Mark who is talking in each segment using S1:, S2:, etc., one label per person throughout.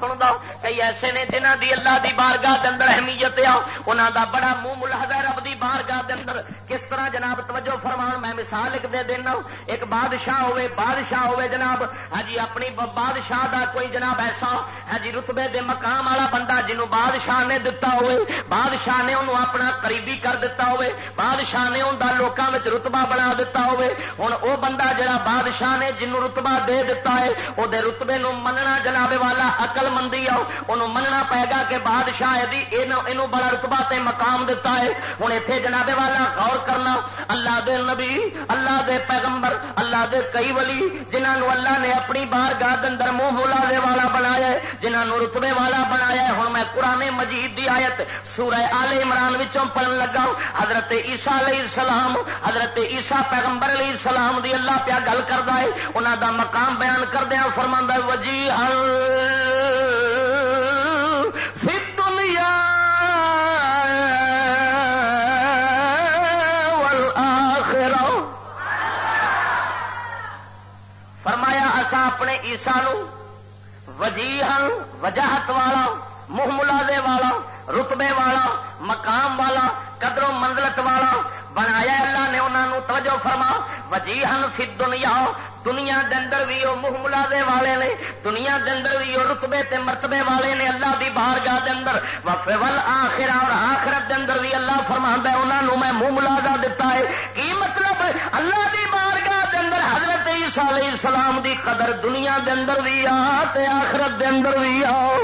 S1: سنتا کئی ایسے نے جنہ دی اللہ دی بارگاہ اندر اہمیت آ انہوں دا بڑا منہ ملحد ہے رب دی۔ بارگاہ دے اندر کس طرح جناب توجہ فرمان میں مثال ایک دے دینا ایک بادشاہ ہوے بادشاہ ہوے جناب۔ ہاں جی اپنی بادشاہ دا کوئی جناب ایسا ہاں جی رتبے دے مقام والا بندہ جنوں بادشاہ نے دتا ہوئے، بادشاہ نے انہوں اپنا قریبی کر دیتا ہوئے، بادشاہ نے انہوں لوگوں میں رتبہ بنا دیتا ہوئے۔ ہوں وہ بندہ جڑا بادشاہ نے جنوں رتبہ دے دیتا ہے وہ رتبے نو مننا جناب والا اقل مندی آؤ۔ مننا پائے گا کہ بادشاہ یہ جی، بڑا رتبہ تے مقام دیتا ہے۔ ہوں اتنے جناب والا؟ غور کرنا۔ اللہ دے نبی، اللہ دے پیغمبر، اللہ دے کئی ولی جنہوں اللہ نے اپنی بار گاہ اندر منہ ملا والا بنایا ہے جنہوں رتبے والا بنایا ہے۔ ہوں میں قرآن مجید دی آیت سورہ آل عمران وچوں پڑھن لگا۔ حضرت عیسیٰ علیہ السلام، حضرت عیسیٰ پیغمبر علیہ السلام دی اللہ پیا گل کرتا ہے۔ انہوں دا مقام بیان کردیا فرما وجی دنیا اسا اپنے عیسا وجی وجاہت والا منہ ملازے والا، رتبے والا، مقام والا، قدر و منزلت والا بنایا اللہ نے انہوں توجہ فرما وجی ہن فی دنیا دنیا دندر بھی وہ منہ ملازے والے نے، دنیا دندر بھی وہ رتبے تے مرتبے والے نے اللہ دی بارگاہ دے اندر۔ وفے ول آخر اور آخرت دے اندر بھی اللہ فرما انہوں میں منہ ملازہ دتا ہے۔ کی مطلب؟ اللہ دی بارگاہ دے حضرت عیسیٰ علیہ السلام دی قدر دنیا دے اندر بھی آ آخرت دے اندر بھی آؤ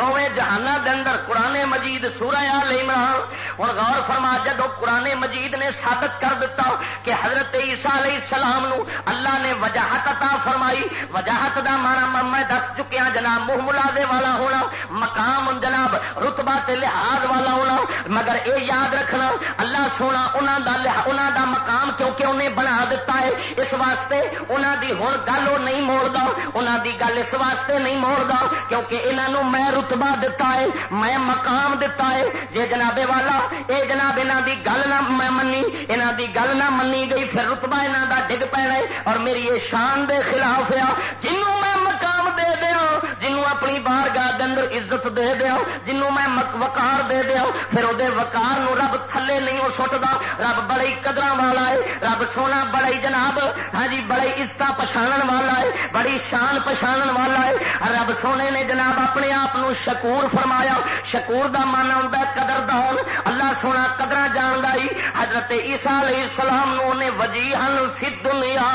S1: دونوں جہانا اندر قرآن مجید سورہ آل عمران۔ ہوں غور فرما، جدو قرآن مجید نے ثابت کر دیتا کہ حضرت عیسیٰ علیہ السلام نو اللہ نے وجاہت عطا فرمائی، وجاہت دا مانا میں دس چکیا جناب منہ ملازے والا ہونا، مقام جناب رتبہ تے لحاظ والا ہونا۔ مگر اے یاد رکھنا، اللہ سونا انہوں دا انہوں دا مقام کیونکہ انہیں بنا دیتا ہے، اس واسطے انہوں دی ہوں گل وہ نہیں موڑتا انہوں دی گل اس واسطے نہیں موڑتا کیونکہ انہوں میں رتبہ دتا ہے میں مقام دتا ہے جے جنابے والا اے جناب یہاں دی گل نہ میں منی یہاں دی گل نہ منی گئی پھر رتبہ یہاں دا ڈگ پینا ہے اور میری یہ شان دے خلاف آ جنوں میں مقام دے دیا جنوں اپنی بار گاہ اندر عزت دے دیا جنوں میں وکار دے دیا پھر وہ وکار نو رب تھلے نہیں وہ سٹتا رب بڑے قدر والا ہے، رب سونا بڑا ہی جناب۔ ہاں جی بڑے عزت پچھاڑ والا ہے، بڑی شان پچھاڑ والا ہے۔ ہاں رب سونے نے جناب اپنے آپ شکور فرمایا۔ شکور دا مانا ہوں قدر دان اللہ سونا قدر جان گئی حضرت عیسیٰ علیہ السلام نے وجی ہن فی دنیا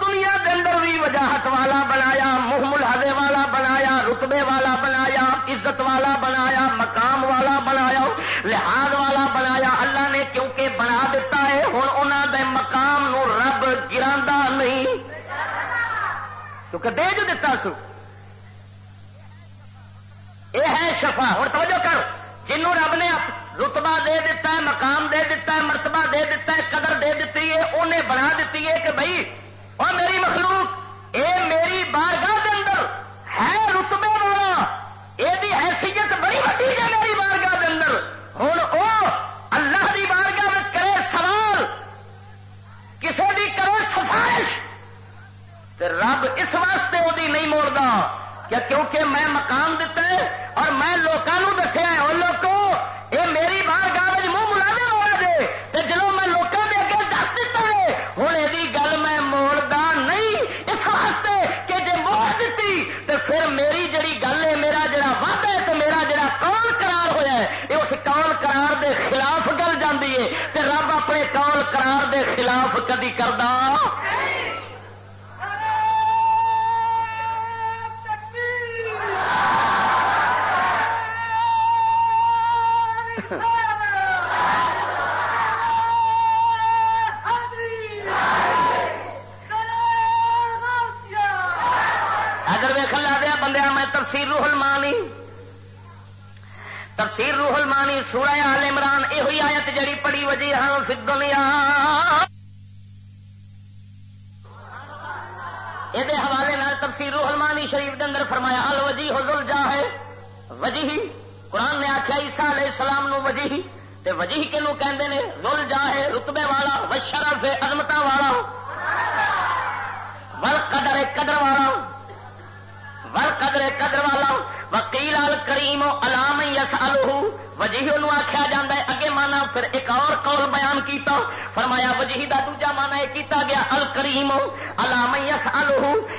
S1: دنیا کے اندر بھی وجاہت والا بنایا منہ ملحدے والا بنایا، رتبے والا بنایا، عزت والا بنایا، مقام والا بنایا، لحاظ والا بنایا۔ اللہ نے کیونکہ بنا دیتا ہے ہوں انہوں دے مقام نو رب گرا نہیں۔ کیونکہ دے جو دیتا سو۔ یہ ہے شفا ہوں توجہ کر جنوں رب نے رتبہ دے دیتا ہے، مقام دے دیتا ہے، مرتبہ دے دیتا ہے، قدر دے دیتی ہے انہیں بنا دیتی ہے کہ بھائی اور میری مخلوق اے میری بارگاہ دے اندر ہے رتبے والا۔ یہ حیثیت بڑی وڈی ہے میری بارگاہ دے اندر۔ ہوں وہ اللہ دی بارگاہ کرے سوال کسی کی کرے سفارش۔ رب اس واسطے وہ نہیں موڑتا کیا کیونکہ میں مقام دیتا ہے اور میں لوگوں دسیا اور لوگوں یہ میری بار گاہ منہ یہ اس کول قرار دے خلاف گل جاتی ہے تو رب اپنے کول قرار دے خلاف کدی کرتا تفسیر روح المانی تفسیر روح المانی سورہ آل عمران یہ آیت جڑی پڑی وجی ہاں فی دنیا یہ حوالے نال تفسیر روح المانی شریف دے اندر فرمایا ال وجی حضل جا ہے۔ وجی قرآن نے آخیا عیسیٰ علیہ السلام نو وجی وجہ کنو کہندے نے؟ رول جاہے رتبے والا و شرف عظمت والا۔ ول قدر قدر والا۔ ول قدر قدر والا۔ وکیل ال کریم علام یس وجہ آخیا جا اگے مانا پھر ایک اور قول بیان کیتا۔ فرمایا وجہ کا دوجا مانا یہ کیتا گیا ال کریم علام یس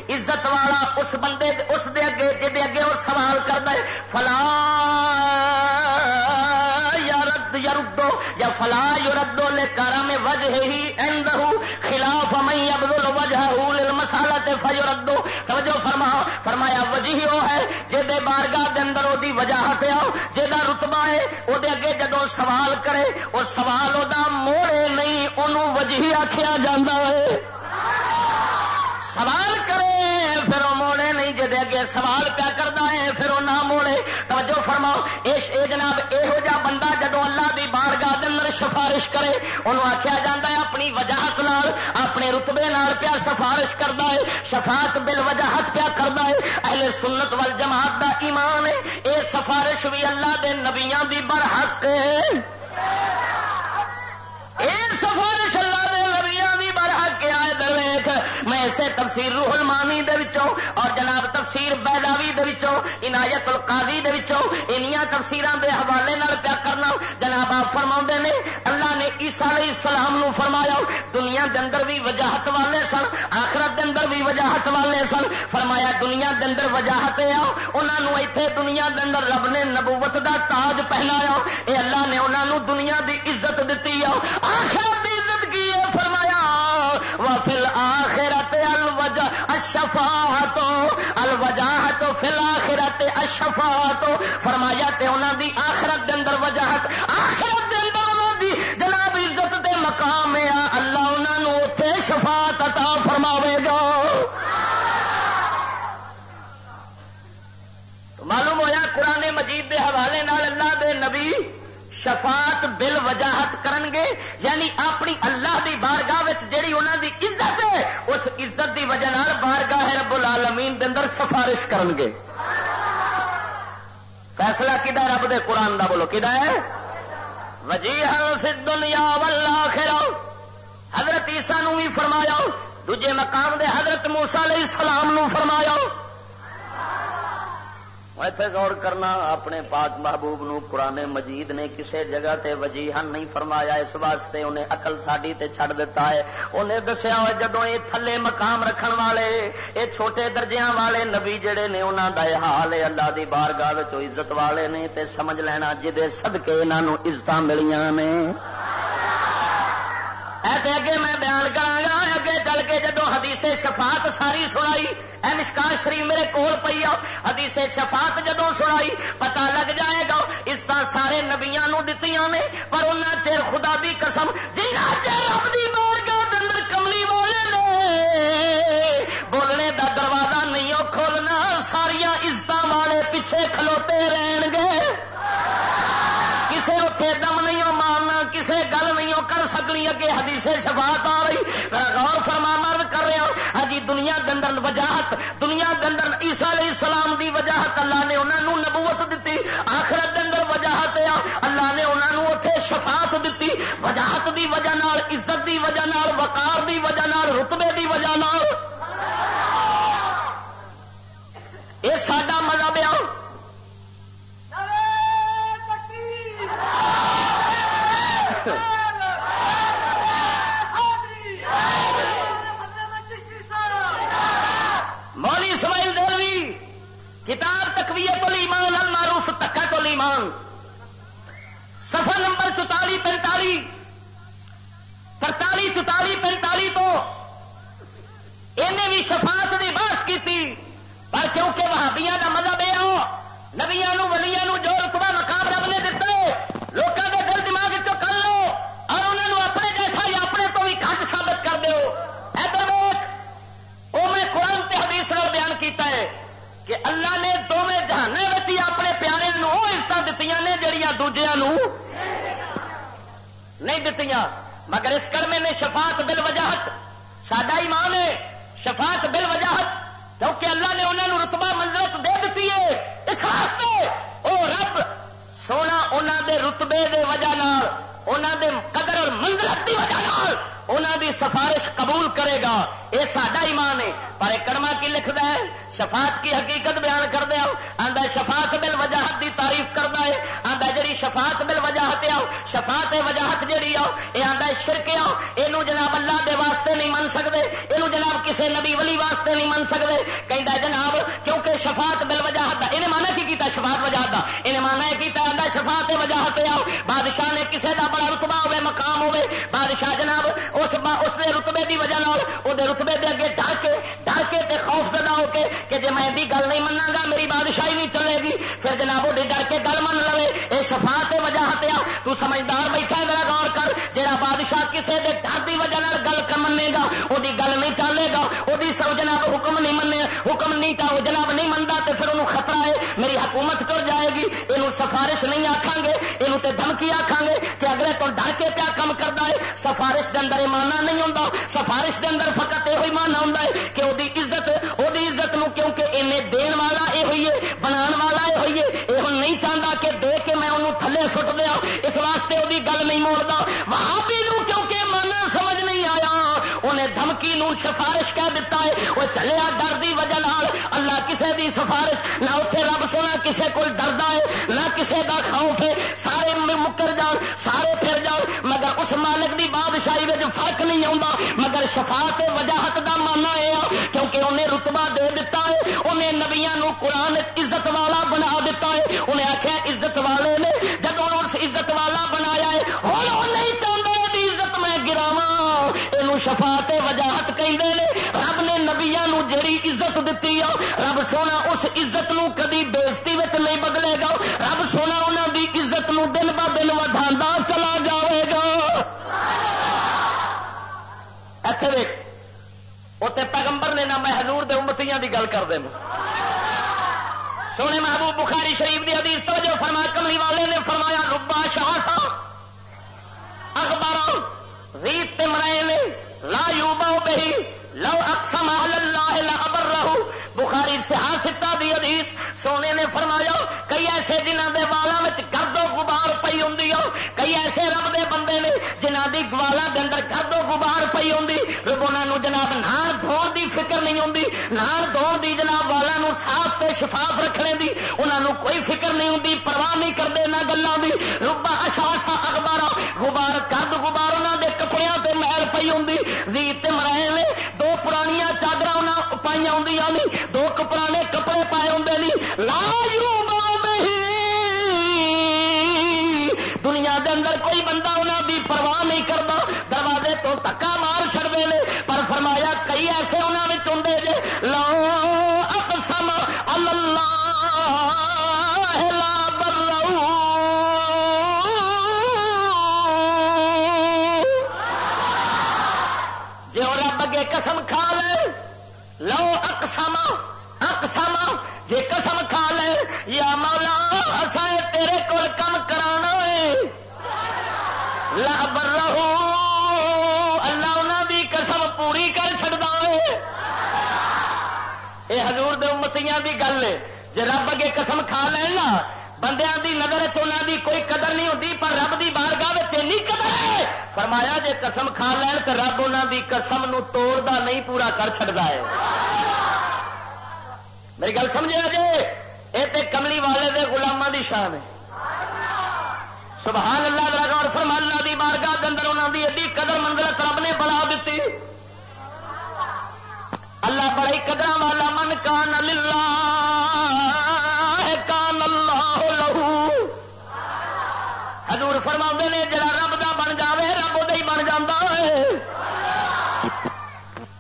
S1: عزت والا اس بندے، اس دے اگے جی اگے وہ سوال کرتا ہے، فلا یردو، یا فلا یوردو لے کارا میں وجہ ہی اندہ خلاف مئی ابدل وجہ مسالا تے فجردو توجہ فرما، فرمایا وجہ وہ ہے جے دے بارگاہ دے اندر دی وجاہت آؤ جے دا رتبہ ہے وہ دے اگے جدو سوال کرے وہ سوال وہ موڑے نہیں انہوں وجہ آخیا جاندہ ہے۔ سوال کرے، پھر وہ موڑے نہیں جی اگے سوال پیا کرتا ہے، پھر سفارش کرے، انہوں آخیا جا ہے اپنی وجاہت نال، اپنے رتبے نال پیا سفارش کرتا ہے، شفاعت بل وجاہت پیا کرتا ہے۔ اہل سنت وال جماعت دا ایمان ہے، اے سفارش بھی اللہ دے نبیاں دی برحق اے سفارش درویخ میں اسے تفسیر روح المانی دے وچوں اور جناب تفسیر بیلاوی دے وچوں، عنایت القاضی دے وچوں انیاں تفسیراں دے حوالے نال پیا کرنا جناب آپ فرما نے، اللہ نے عیسیٰ علیہ السلام نو فرمایا، دنیا دے اندر بھی وجاہت والے سن، آخرت دے اندر بھی وجاہت والے سن۔ فرمایا، دنیا دے اندر وجاہت آ انہوں ایتھے دنیا دے اندر رب نے نبوت دا تاج پہنایا۔ اے اللہ نے انہوں نے دنیا دی عزت دیتی آ آخرت دی عزت کی ہے؟ وفل آخرت الوجہ اشفا تو الوجہ تو فل آخرت اشفا تو فرمایا تے انہوں دی آخرت دے اندر وجاہت، آخرت دے اندر انہوں دی جناب عزت دے مقام ہے۔ اللہ انہوں نے اتے شفاعت عطا فرماوے گا۔ معلوم ہوا قرآن مجید دے حوالے نال اللہ دے نبی شفاعت بل وجاہت کرن گے یعنی اپنی اللہ دی بارگاہ جیڑی انہوں دی عزت ہے، اس عزت دی وجہ بارگاہ رب العالمین دے اندر سفارش کرن گے فیصلہ کدا رب دے قرآن دا بولو کدا ہے؟ وجی فی دنیا والآخرہ۔ حضرت عیسیٰ نو بھی فرمایا دجے مقام دے حضرت موسا علیہ السلام نو فرمایا۔ اتے غور کرنا، اپنے پاک محبوب نو قرآن مجید نے کسے جگہ تے وجیحن نہیں فرمایا، اس واسطے انہیں اقل ساڈی تے چھڑ دیتا ہے۔ انہیں دسیا ہو جدو یہ تھلے مقام رکھن والے، یہ چھوٹے درجیاں والے نبی جڑے نے انہوں کا یہ حال ہے، اللہ دی بارگاہ عزت والے نے، تے سمجھ لینا جہے سدکے یہاں عزت ملیاں نے۔ ایسے اگے میں بیان کرا اگے چل کے جدو حدیث شفاعت ساری سنائی، اے مشکان شریف میرے کول پی آ، حدیث شفاعت جدو سنائی پتا لگ جائے گا، اس طرح سارے نبیا دتی نے، پر ان چر خدا بھی قسم جنہ چر رب دی بارگاہ اندر کملی بولے بولنے دا دروازہ نہیں کھولنا ساریا عزت والے پیچھے کھلوتے رہن گے۔ کسے اتنے دم نہیں مارنا، کسے گل نہیں کر سکنی، اگے حدیث شفاعت آ رہی۔ غور فرما مرد کر رہا ہاں جی دنیا گندر وجاہت، دنیا گندر عیسا علیہ السلام دی وجاہت اللہ نے انہوں نبوت دیتی آخرت گندر وجاہت آ اللہ نے انہوں نے اتے شفاعت دیتی وجاہت دی وجہ نال، عزت دی وجہ نال، وقار دی وجہ نال، رتبے دی وجہ نال۔ یہ سڈا مذہب ہے۔ مولی اسماعیل دلوی کتاب تقویت الایمان المعروف تکت الایمان سفر نمبر چوتالی پینتالی ترتالی چوتالی پینتالی تو انہیں بھی شفاعت کی بحث کی پر کیونکہ وہابیاں کا مذہب یہ ہو۔ نبیا ولیا جو رتبہ مقام رب نے دتا لوگوں کے دل دماغ چ کر لو اور انہوں نے اپنے جیسا یا اپنے تو بھی کٹ ثابت کر دو۔ ادھر وہ میں قرآن تے حدیث نال بیان کیتا ہے کہ اللہ نے دونوں جہانے ہی اپنے پیاروں وہ عزت دیتی نے جہیا دوجیا نہیں دیتی مگر اس کڑمے نے شفاعت بل وجاہت سڈا ایمان ہے، شفاعت بل وجاہت کیونکہ اللہ نے انہوں نے رتبہ منزلت دے دیتی ہے۔ اس واسطے وہ رب، سونا انہوں دے رتبے دے وجہ انہوں دے قدر اور منزلت کی وجہ انہوں دی سفارش قبول کرے گا۔ یہ ساڈا ایمان ہے۔ پر کرما کی لکھتا ہے، شفاعت کی حقیقت بیان کر دیا آدھا شفاعت بل وجاہت کی تعریف کرتا ہے۔ آدھا جی شفاعت بل وجاہت آؤ، شفاعت وجاہت جہی آؤ، یہ آدھا شرک آؤ۔ یہ جناب اللہ دے واسطے نہیں من سکتے یہ جناب کسی نبی ولی واسطے نہیں من سکتے کہیں جناب، کیونکہ شفاعت بل وجاہت انہیں مانا کی کیتا شفاعت وجاہت کا انہیں مانا یہ کیتا آدھا شفاعت وجاہت آؤ۔ بادشاہ نے کسی کا بڑا رتبہ ہوے مقام ہوے بادشاہ جناب اس اس رتبے کی وجہ وہ رتبے دے اگے ڈر کے ڈر کے تے خوف زدہ ہو کے کہ جی میں گل نہیں منا گا میری بادشاہی نہیں چلے گی، پھر جناب وہ ڈر کے گل من لے یہ شفاعت وجاہت آ، تو سمجھدار بیٹھا میرا غور کر جہاں بادشاہ کسی کے ڈر کی وجہ گل منے گا وہ گل نہیں چلے گا۔ وہ سب جناب حکم نہیں منے حکم نہیں تو وہ جناب نہیں منتا تو پھر انہوں خطرہ ہے، میری حکومت کر جائے گی۔ یہ سفارش نہیں آخان گے یہ دھمکی آخان گے کہ اگلے تو ڈر کے پیا کام کرتا ہے، سفارش کے اندر مانا نہیں ہوتا سفارش کے اندر فقط یہ مانا ہوتا ہے کہ وہ عزت وہ عزت نو کیونکہ انہیں دین والا یہ ہوئی ہے بنا والا یہ ہوئی ہے، یہ نہیں چاہتا کہ دے کے میں انہوں تھلے سٹ دیا اس واسطے وہ گل نہیں موڑتا وہاں بھی انہیں دھمکی نو سفارش کہہ دیتا ہے، وہ چلیا ڈر دی وجہ اللہ کسے دی سفارش نہ اتنے رب سونا کسے کو ڈردا ہے، نہ کسے دا خوف ہے سارے مکر جان، سارے پھر جان۔ مگر اس مالک دی بادشاہی میں فرق نہیں آتا مگر شفاعت وجاہت دا مانا ہے کیونکہ انہیں رتبہ دے دیتا ہے، انہیں نبیا قرآن عزت والا بنا دیتا ہے۔ انہیں آخیا عزت والے نے جب اس عزت والا بنایا شفاعت وجاہت کہیں رب نے نبیا جیڑی عزت دیتی ہے رب سونا اس عزت نو کدی بےزتی نہیں بدلے گا۔ رب سونا انہوں دی عزت نو دن ب دن وا چلا جائے گا۔ اتنے پیغمبر نے نہ میں حضور دے امتیاں دی گل کر دیں سونے محبوب بخاری شریف دی حدیث تو جو فرما، کملی والے نے فرمایا، ربا شاہ اخبار ریت مرائے نے لا یو بہی لو اقسم اللہ لا ابر رہو بخاری سہا ستا دی حدیث سونے نے فرمایا، کئی ایسے جنہ دے والا میں گرد و غبار پی ہوں کئی ایسے رب دے بندے نے جنہ دی گوالا دے اندر گرد و غبار پی ہوں رب انہوں جناب نان دھون دی فکر نہیں ہوں نان دھون دی جناب والا نو صاف تے شفاف رکھنے دی انہوں کوئی فکر نہیں ہوں پرواہ نہیں کرتے نہ گلوں کی روبا اشاخا اخبار غبار، گرد غبار انہوں دے کپڑے تے محل پی ہوں ریت مرائے نے دو پرانیاں چادر پائی ہوں دو پرانے کپڑے پائے ہوں لا دنیا دے اندر کوئی بندہ انہوں دی پرواہ نہیں کرتا دروازے تو تکا مار چڑتے ہیں پر فرمایا کئی ایسے انہوں نے چنتے جے لو اقسام اقسام ہاں جی قسم کھا لے، یا مولا اصا تیرے کول کم کرا لبر رہو اللہ انہوں دی قسم پوری کر چڑتا ہے یہ ہزور دمتیاں دی گل ہے جی رب اگے قسم کھا لینا بندیاں دی نظر چونا دی کوئی قدر نہیں ہوتی پر رب دی بارگاہ نہیں قدر ہے فرمایا، جے قسم کھا لین تو رب انہوں دی قسم نو توڑدا نہیں، پورا کر چڑتا ہے میری گل سمجھا جی یہ کملی والے دے غلاماں دی شان ہے۔ سبحان اللہ دا غور فرما، اللہ دی بارگاہ دے اندر انہوں دی ایڈی قدر منزلت رب نے بنا دیتی۔ اللہ بڑی قدر والا من کان للہ حضور فرما نے، جڑا رب دا بن جاوے، رب وہ بن جا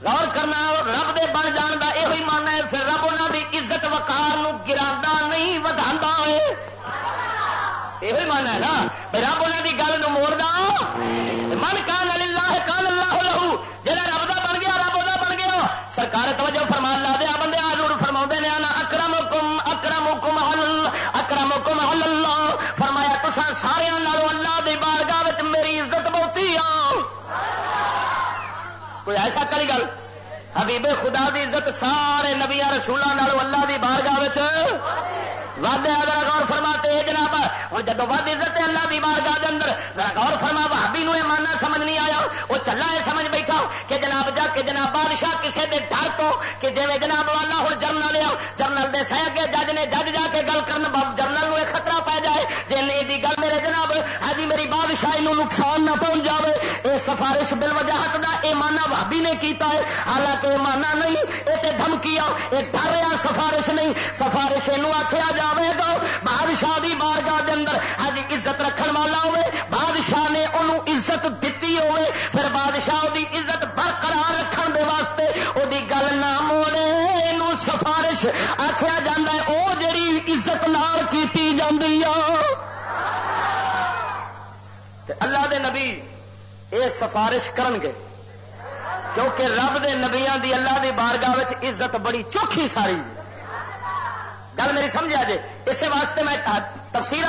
S1: غور کرنا رب دے بن جان کا یہ من ہے، پھر رب انہوں دی عزت وقار گرا نہیں ودا یہ من ہے نا۔ رب انہوں دی گل موڑا من کان اللہ کان اللہ لہو۔ جہاں رب دا بن گیا، رب وہ بن گیا۔ سرکار توجہ فرمان لا دیا، بندے آج فرما نے آنا اکرم حکم اکرم حکم اکرم حکم اللہ۔ فرمایا تو سارے اللہ دی بارگاہ میری عزت بہتی آ کوئی ایسا کری گل؟ حبیب خدا دی عزت سارے نبیا رسولوں اللہ دی بارگاہ وعدے اگر غور فرماتے جناب۔ ہوں جب ود عزت اللہ کی بارگاہ کے اندر غور فرما بھابی نو ماننا سمجھ نہیں آیا۔ وہ چلا ہے، سمجھ بیٹھا کہ جناب جا کے جناب بادشاہ کسی کے ڈر تو، کہ جی جناب والا ہوں جرنل آ جرنل دے سہ کے جج نے جج جا کے گل کر جرنل میں خطرہ پی جائے۔ جی گل میرے جناب ہاں جی میری بادشاہی نقصان نہ پہنچ جائے یہ سفارش بل وجاہت کا یہ مانا بھابی نے کیتا ہے۔ حالانکہ یہ مانا نہیں یہ دھمکی آ یہ ڈر سفارش نہیں۔ سفارش یہ آخیا جائے گا، بادشاہ کی بارگاہ کے اندر ہاں جی عزت رکھن والا ہوے، بادشاہ نے انہوں عزت دیتی ہوے، پھر بادشاہ دی عزت برقرار رکھن دے واسطے وہ گل نہ موڑے یہ سفارش آخیا جا وہ جڑی عزت نال کی جاتی اللہ دے نبی یہ سفارش کرن گے، کیونکہ رب دے نبیاں دی اللہ دی بارگاہ عزت بڑی چوکھی ساری۔ ہے گل میری سمجھا جی اسی واسطے میں تفصیل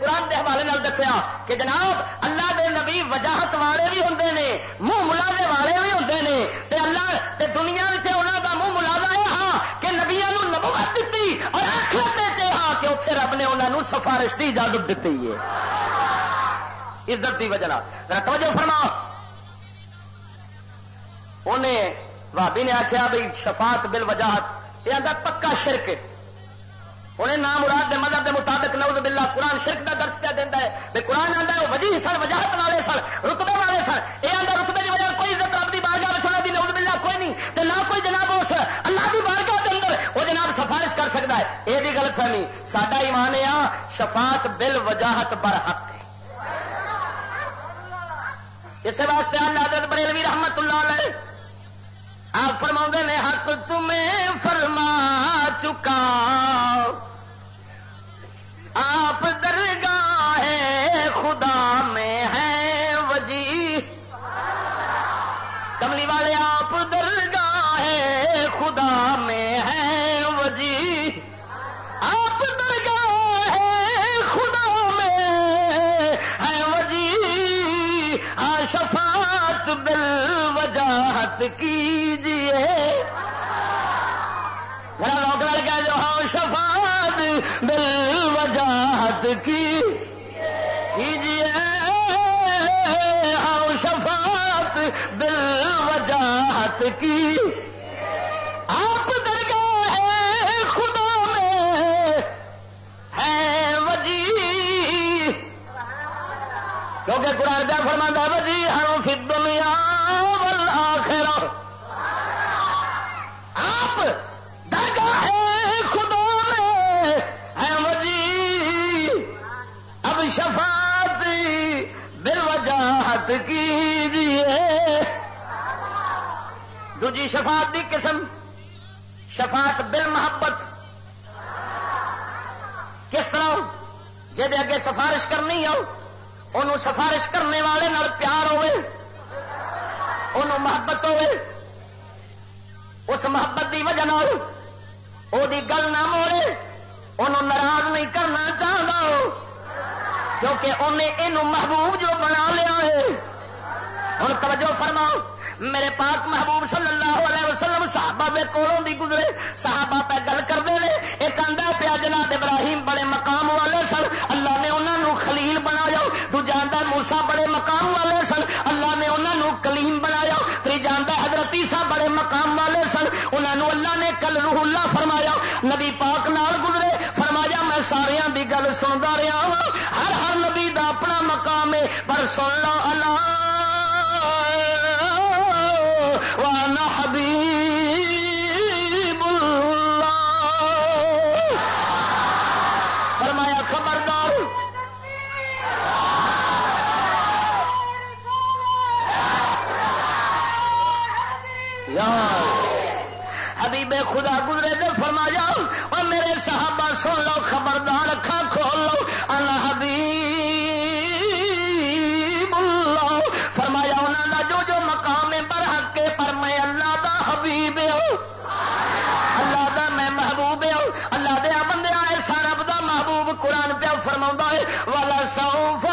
S1: قرآن کے حوالے دسیا کہ جناب، اللہ دے نبی وجاہت والے بھی ہوں نے، منہ ملازے والے بھی ہوں نے، تے اللہ تے دنیا انہوں کا منہ ملازا ہے ہاں کہ نبیا نبوت دیتی اور آخرت ہاں کہ اتنے رب نے انہوں سفارش کی اجازت دیتی ہے۔ عزت کی وجہ توجہ فرما انہیں بھابی نے آخیا بھائی شفاعت بل وجاہت یہ آتا پکا شرک انہیں نام مراد دے مذہب دے مطابق نوز باللہ قرآن شرک کا درس پہ دینا ہے۔ بھائی قرآن آتا ہے، وہ وجہ سن، وجاہت والے سن، رتبے والے سن۔ یہ آتا رتبے کی وجہ کوئی عزت رب کی بارگاہ میں دی نوز باللہ کوئی نہیں۔ تو نہ کوئی جناب اس اللہ کی بارگاہ کے اندر وہ جناب سفارش کر سکتا ہے۔ یہ بھی غلط فہمی، ساڈا ایمان ہے شفاعت بل وجاہت بر حق ہے۔ اس واسطے اللہ حضرت بریلوی رحمت اللہ علیہ آپ فرما نے، حق تمہیں فرما چکا۔ آپ درگاہ خدا میں ہے وجی۔ کملی والے، آپ درگاہ خدا میں ہے وجی۔ آپ درگاہ خدا میں ہے وجی۔ شفاعت بل وجاہت کیجیے لوگ لڑکا جو ہاں شفاعت بل وجاہت کی کیجیے۔ ہاں شفاعت بل وجاہت کی۔ آپ درگاہ ہے خدا میں ہے وجی۔ کیونکہ قرآن کا فرماتا وجی ہم فی دنیا والآخرہ۔ آپ درگاہ ہے خدا ہے وجی اب شفاعت بل وجاہت کیجیے دوجی شفاعت دی قسم، شفاعت بل محبت۔ کس طرح جہد اگے سفارش کرنی ہو انہوں سفارش کرنے والے نال پیار ہوئے انہوں محبت ہوئے۔ اس محبت دی وجہ وہ گل نہ موڑے۔ انہوں ناراض نہیں کرنا چاہتا کیونکہ انہیں یہ محبوب جو بنا لیا ہے۔ ہوں توجہ فرماؤ، میرے پاک محبوب صلی اللہ علیہ وسلم صحابہ دے کولوں دی گزرے، صحابہ پہ گل کرتے ہیں ایک آدھا پیا جناب ابراہیم بڑے مقام والے سن، اللہ نے انہوں خلیل بنایا تو جانا موسا بڑے مقام والے سن اللہ نے انہوں کلیم بنایا، پھر جانا حضرت عیسیٰ بڑے مقام والے سن انہوں اللہ نے کل روح اللہ فرمایا، نبی پاک نال گزرے، فرمایا میں سارے دی گل سنتا رہا ہوں ہر ہر نبی دا اپنا مقام ہے، پر سن لو اللہ، وانا حبیب۔ خدا گزرے تو فرما جاؤ اور میرے صحابہ سن لو، خبردار اکھا کھول لو۔ اللہ حبیب اللہ۔ فرمایا انہوں کا جو جو مقام پر حق پر میں اللہ دا حبیب ہوں۔ اللہ دا میں محبوب ہوں۔ اللہ دیا بندے آئے سارا دا محبوب قرآن پہ فرما ہے والا سوفا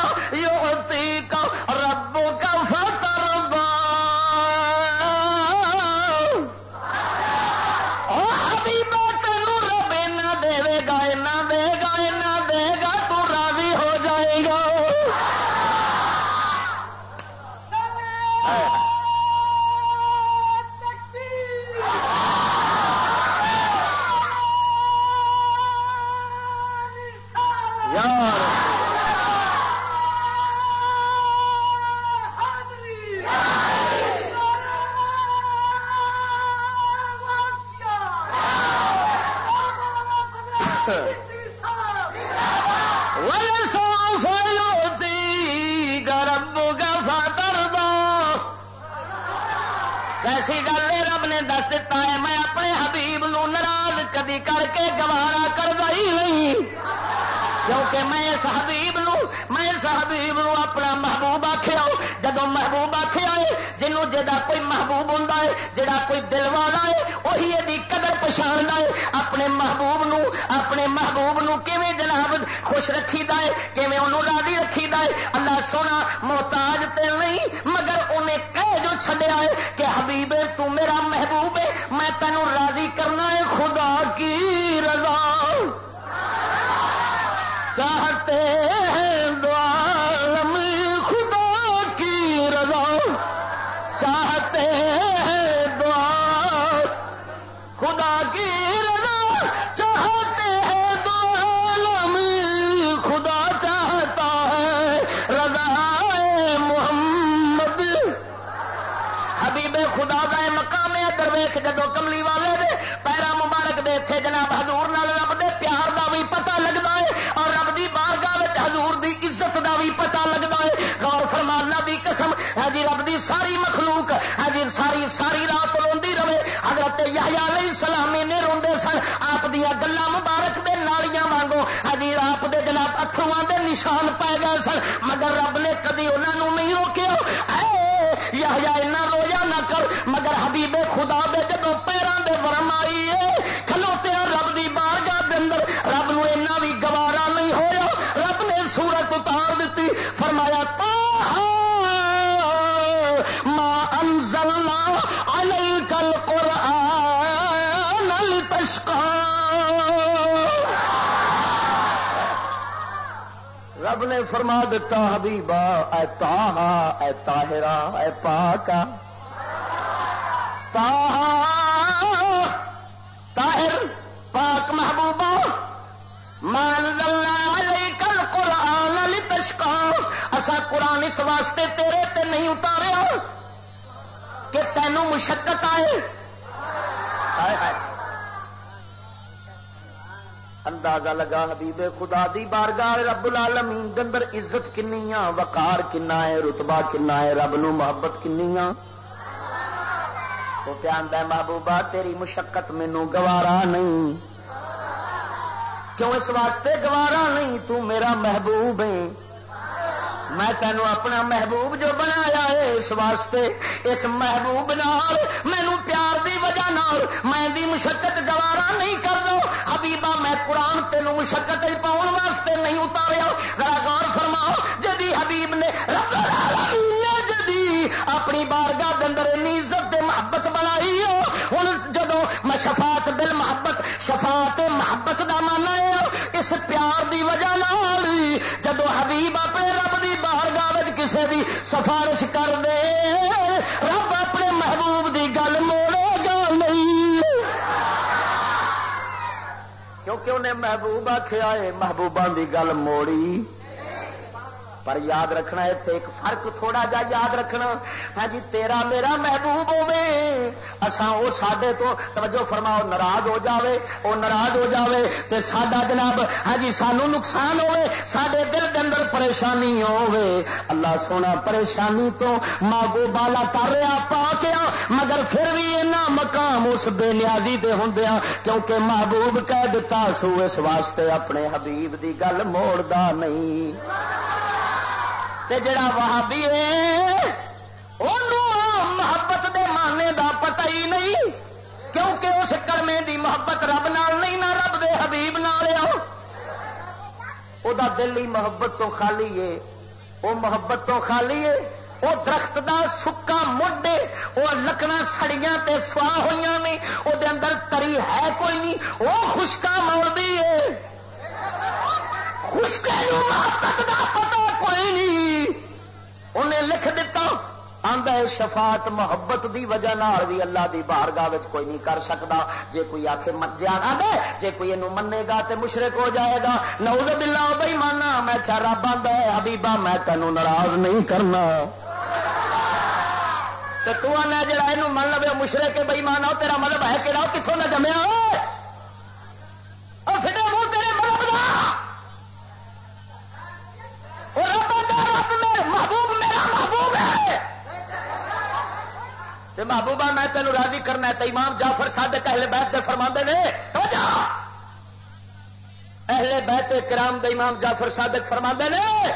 S1: کدی کر کے گوارا کر گئی نہیں کیونکہ میں اس حبیب نو میں اس حبیب نو اپنا محبوب آخیا جب محبوب آخیا ہے، جنوں جا کوئی محبوب ہوں جا کوئی دل والا ہے وہی یہ قدر پچھاڑنا ہے۔ اپنے محبوب نو اپنے محبوب نو کیویں جناب خوش رکھی دا ہے، کیویں انہوں راضی رکھی دا ہے؟ اللہ سونا محتاج تے نہیں، مگر انہیں کہہ جو چھڈیا ہے کہ حبیب تو میرا محبوب ہے، میں تینوں راضی کرنا ہے، خدا کی رضا۔ چاہتے ہیں دعالم خدا کی رضا۔ چاہتے ہیں دعا خدا کی رضا۔ چاہتے ہیں دعالم خدا چاہتا ہے رضا محمد۔ حبیب خدا کا مقام ہے درویش جدو کملی والے دے پیرا مبارک دے تھے جناب ہاں جی رب دی ساری مخلوق ہاں جی ساری ساری رات روی رہے۔ حضرت علیہ سلامی نے روندے سن۔ آپ دیا گلا مبارک دے نالیاں وانگو ہاں جی آپ دے جناب اترواں دے نشان پائے گئے سن۔ مگر رب نے کدی انہوں نہیں روکیا۔ یا اینا رویا نہ کر۔ مگر حبیب خدا دے جدو پیروں دے ورم آئی ہے کھلوتے رب دی اتار دیتی فرمایا تو رب نے فرما دیتا، حبیبا، اے تاہا اے تاہرا اے پاکا تاہا تاہر پاک محبوبہ. مان کل قرآن علی تشکا اصا قرآن اس واسطے تیرے تے نہیں اتارے کہ تینوں مشقت آئے۔ اندازہ لگا حبیب خدا دی بارگاہ رب العالمین، دندر عزت کنی وقار کنا ہے، رتبہ کنا ہے، رب نو محبت کنی تو پیان ہے، محبوبہ، تیری مشقت مینو گوارا نہیں۔ کیوں اس واسطے گوارا نہیں؟ تو میرا محبوب ہے۔ میں تینوں اپنا محبوب جو بنایا ہے اس واسطے، اس محبوب نال مینو پیار دی وجہ نال میں دی مشقت گوارا نہیں کر دو حبیبا میں قرآن تینوں مشقت پاؤن واسطے نہیں اتاریا۔ ذرا غور فرماؤ، جدی حبیب نے جدی اپنی بارگاہ اندر عزت دے محبت بنائی ہو ہوں جدو میں شفاعت دل محبت، شفاعت محبت دا مانا ہے اس پیار دی وجہ نال جدو حبیب اپنے رب دی کسی بھی سفارش کر دے، رب اپنے محبوب دی گل موڑے گا نہیں۔ کیونکہ انہیں محبوب آخیا ہے محبوبہ دی گل موڑی۔ پر یاد رکھنا اتنے ایک فرق تھوڑا جا یاد رکھنا۔ ہاں جی تیرا میرا محبوب ہوے اساں وہ سڈے تو توجہ فرماؤ، ناراض ہو جاوے وہ ناراض ہو جاوے۔ تے ساڈا جناب ہاں جی سانو نقصان ہوے سڈے دل کے اندر پریشانی ہوے اللہ سونا، پریشانی تو ماگو بالا کر رہا پا کیا مگر پھر بھی اینا مقام اس بے نیازی دے ہوں ہاں، کیونکہ محبوب کہہ دتا، سو اس واسطے اپنے حبیب دی گل موڑا نہیں۔ تے جڑا وہابی ہے محبت دے مانے دا پتہ ہی نہیں، کیونکہ اس کرمے دی محبت رب نال نہیں، نہ رب دے حبیب نال او دا دل ہی محبت تو خالی ہے وہ محبت تو خالی ہے۔ وہ درخت دا سکا مڈے وہ لکڑا سڑیاں تے سوا ہوئی نے وہ اندر تری ہے کوئی نہیں وہ خشکا موڑی ہے۔ خشکے محبت دا پتا کوئی نہیں۔ انہیں لکھ دیتا آندا ہے شفاعت محبت دی وجہ نال بھی اللہ دی بارگاہ کوئی نہیں کر سکتا جے کوئی آخے مت جانا دے جے کوئی یہ منے گا تے مشرق ہو جائے گا۔ نعوذ باللہ، بھائی مانا، میں کیا رب آندا ہے حبیبا میں تینوں ناراض نہیں کرنا۔ تو آنا جا یہ من لو مشرے کے بئی مانا، تیرا مطلب ہے کہ کتوں نہ جمیا اور پھر منہ تیرے
S2: محبوبہ میں تینوں راضی کرنا ہے تو امام جعفر صادق اہل بیت دے فرما نے۔ تو جا اہل بیت کرام دے امام جعفر صادق فرما نے۔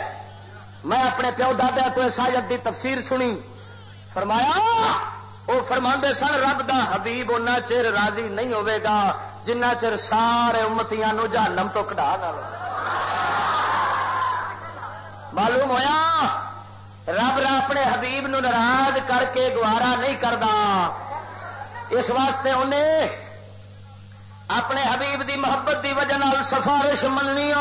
S2: میں اپنے پیو دادا تو اس دی تفسیر سنی۔ فرمایا وہ فرما سن، رب دا حبیب اُنہ چر راضی نہیں ہوے گا، جنہ چر سارے امتیاں جہنم تو کٹا نہ معلوم ہویا؟ رب اپنے حبیب نو ناراض کر کے گوارا نہیں کرتا اس واسطے انہیں اپنے حبیب دی محبت دی وجہ سفارش مننی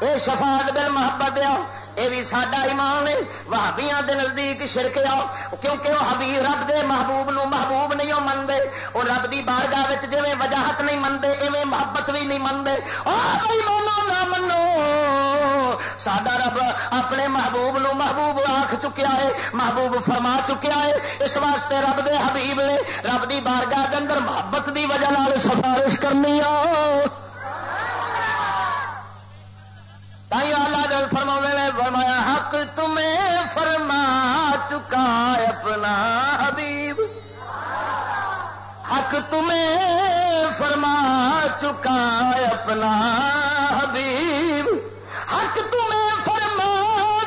S2: یہ شفاعت بل محبت آ یہ بھی ساڈا ایمان ہے۔ وہابیاں دے نزدیک شرک آ کیونکہ وہ حبیب رب دے محبوب نو محبوب نہیں وہ منگے وہ رب دی بارگاہ جی وجاہت نہیں منگے ایویں محبت بھی نہیں منگے مانو نہ منو۔ سڈا رب اپنے محبوب نو محبوب آخ چکیا ہے، محبوب فرما چکیا ہے۔ اس واسطے رب دے حبیب نے رب دی بارگاہ کے اندر محبت دی وجہ سفارش کرنی آ اللہ فرما نے فرمایا، حق تمہیں فرما چکا اپنا حبیب۔ حق تمہیں فرما چکا اپنا حبیب۔ حق تمہیں فرما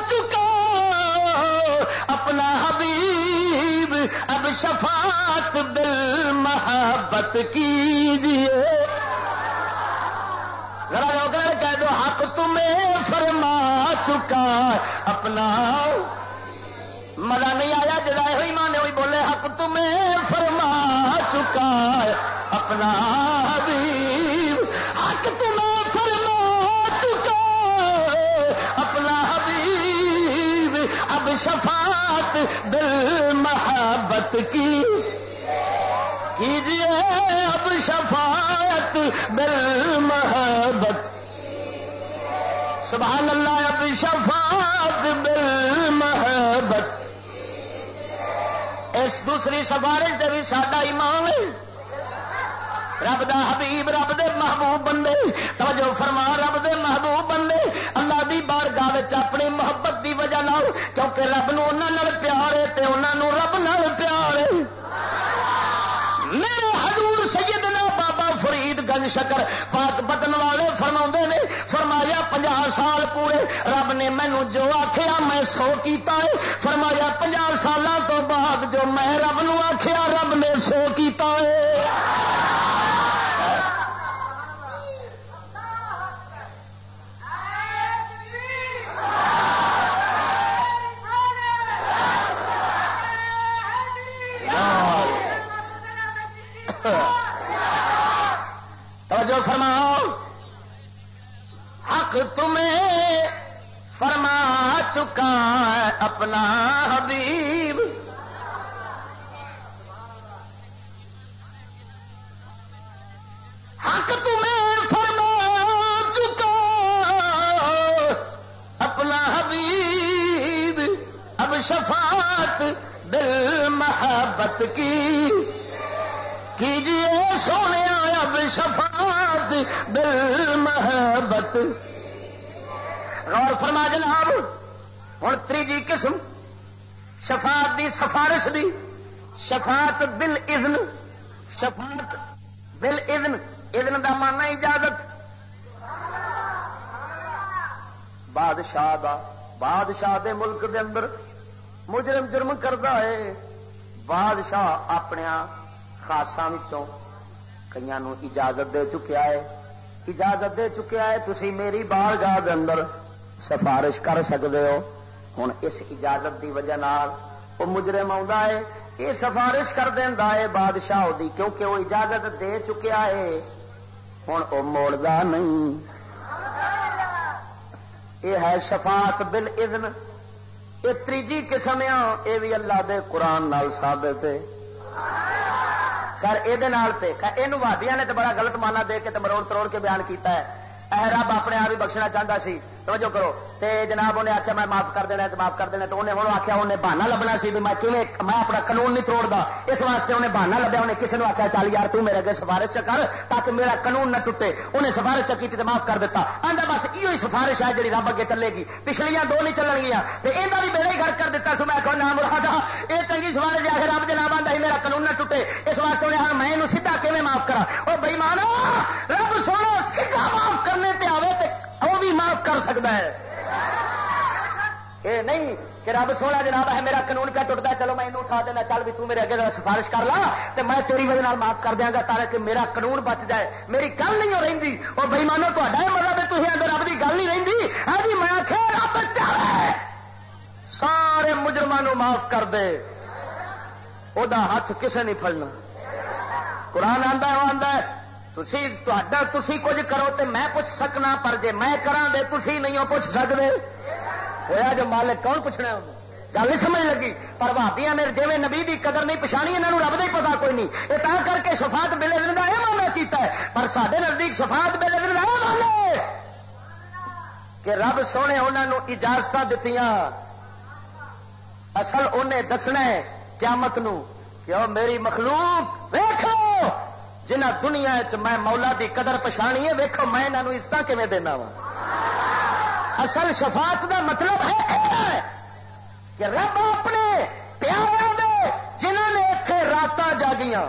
S2: چکا اپنا حبیب۔ اب شفاعت دل محبت کیجیے۔ ذرا کہہ دو، حق تمہیں فرما چکا اپنا مزہ نہیں آیا، جڑا ہوئی ماں نے ہوئی بولے، حق تمہیں فرما چکا اپنا حبیب، حق تمہیں فرما چکا اپنا حبیب، اب شفاعت، دل محبت کی۔ کیجیے اب شفاعت بل محبت۔ سبحان اللہ، اب شفاعت بل محبت۔ اس دوسری سفارش دے بھی ساڈا ایمان ہے۔ رب دا حبیب، رب دے محبوب بندے۔ توجہ فرما، رب دے محبوب بندے۔ اللہ دی بار گاہ اپنی محبت دی وجہ نہ کیونکہ رب نو انہوں پیار ہے تے انہوں رب نال پیار ہے۔ حضور سیدنا بابا فرید گنج شکر پاک بدن والے فرما نے، فرمایا پنجا سال پورے رب نے مینو جو آخیا میں سو کیتا ہے، فرمایا پنجا سالوں تو بعد جو میں رب نو آخیا رب نے سو کیتا ہے۔ توجہ فرماؤ۔ حق تمہیں فرما چکا ہے اپنا حبیب۔ حق تمہیں فرما چکا اپنا حبیب۔ اب شفاعت دل محبت کی۔ کیجیے سونے اب شفاعت، دل محبت۔ غور فرما جناب ہوں تیجی قسم، شفاعت دی سفارش دی۔ شفاعت بل اذن، شفاعت بل اذن اذن دا مانا اجازت۔ بادشاہ دا، بادشاہ دے ملک دے اندر مجرم جرم کرتا ہے۔ بادشاہ اپنے خاصا کئی اجازت دے چکیا ہے اجازت دے چکیا ہے تھی میری بال گاہ اندر سفارش کر سکتے ہو ہوں اس اجازت دی وجہ وہ مجرم ہے یہ سفارش کر دینا ہے بادشاہ دی کیونکہ وہ اجازت دے چکیا ہے ہوں وہ موڑا نہیں یہ ہے شفاعت بل اذن یہ تیجی قسم یہ بھی اللہ دے قرآن نال ثابت ہے خیر یہ وادیاں نے تو بڑا غلط مانا دے کے مروڑ تروڑ کے بیان کیتا ہے۔ رب اپنے آپ ہی بخشنا چاہتا سی۔ توجہ کرو۔ تے جناب انہیں آخیا میں معاف کر دینا معاف کر دینا تو انہیں ہوں آخیا انہیں بہانا لبنا سی بھی میں میں اپنا قانون نہیں توڑتا اس واسطے انہیں بہانا لبیا، انہیں کسی نے آخیا چل یار تو میرے اگے سفارش کر تاکہ میرا قانون نہ ٹوٹے۔ انہیں سفارش چکی تو معاف کر دیتا۔ آدھا بس یہ سفارش ہے جی رب اگے چلے گی۔ پچھلیاں دو نہیں چلن گیا تو یہ بھی میرا ہی گھر کر دیتا سو میں نام مراد یہ چنگی سفارش ہے رب جناب آتا ہی میرا قانون نہ ٹوٹے۔ اس واسطے انہیں ہاں میں سیدھا کیون معاف کرا وہ بئی مانو رب سونا سیدھا معاف کرنے پہ آئے وہ بھی معاف کر سکتا ہے۔ یہ نہیں کہ رب سونا جناب ہے، میرا قانون کیا ٹوٹتا چلو میں اٹھا دینا، چل بھی تو میرے اگے سفارش کر لا تو میں تیری وجہ معاف کر دیا گا تاکہ میرا قانون بچ جائے۔ میری گل نہیں ہو رہی۔ وہ بئی مانو تا مطلب تھی اگر رب کی گل نہیں رہی۔ ہاں جی میں رب چاہ سارے مجرمان معاف کر دے۔ وہ ہاتھ کسے نہیں پڑنا قرآن آتا ہے آتا ہے تھی کچھ کرو تو میں پوچھ سکنا پر جے میں کرا دے تھی نہیں پوچھ سکتے ہوا جو مالک کون پوچھنا گل سمجھ لگی پر بھابیاں نے جی نبی کی قدر نہیں پچھانی انہوں رب نہیں پتا کوئی نہیں یہ تا کر کے سفات بلے دن کا یہ معاملہ کیتا ہے پر سارے نزدیک سفات بلے دن کا یہ معاملہ کہ رب سونے انہوں اجازت دیتی اصل انہیں دسنا ہے قیامت نو کہ وہ میری مخلوق ویخو جنہ دنیا چ میں مولا دی قدر پچھانی ہے ویکو میں یہاں عزت کیون دینا وا؟ اصل شفاعت دا مطلب ہے کہ رب اپنے پیاروں دے جنہوں نے اتنے رات جاگیاں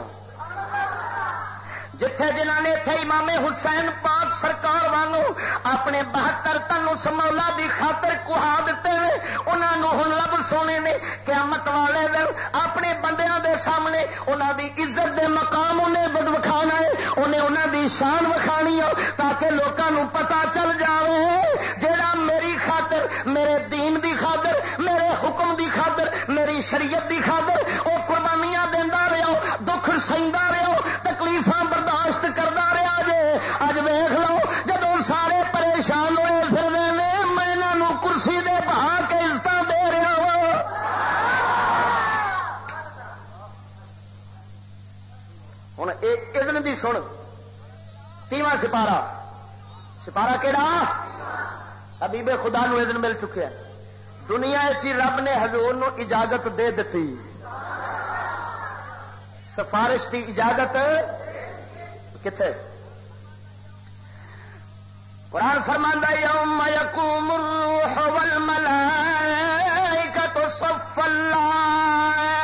S2: جتھے جنہ نے اتے امام حسین پاک سرکار وانگو اپنے بہتر تن سمولا دی خاطر کہا دیتے ہیں انہوں ہوں رب سونے نے قیامت والے دن اپنے بندیاں دے سامنے انہوں دی عزت دے مقام انہیں بد وکھانا ہے انہیں انہوں دی شان وکھانی ہو تاکہ لوگوں پتا چل جائے جہاں میری خاطر میرے دین دی خاطر میرے حکم دی خاطر میری شریعت دی خاطر وہ قربانیاں دینا رہو دکھ سہدا دی سن۔ تیواں سپارا سپارا کہڑا حبیب خدا نو ازن مل چکے ہیں۔ دنیا چی رب نے حضور نو اجازت دے دیتی سفارش کی اجازت کتنے قرآن فرماندہ یوم یقوم الروح والملائکہ صف اللہ۔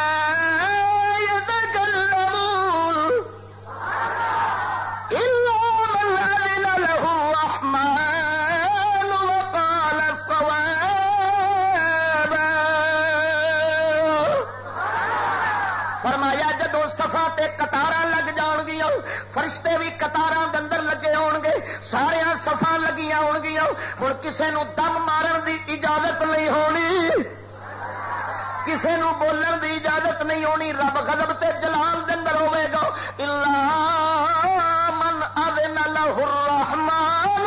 S2: سفا قطار لگ جان گیا فرشتے بھی قطار اندر لگے ہون گے سارا سفا لگیا ہو گیا ہوں کسی دم مارن دی اجازت نہیں ہونی کسی بولن دی اجازت نہیں ہونی رب غضب تے جلال دندر ہوے گا من اذن له الرحمن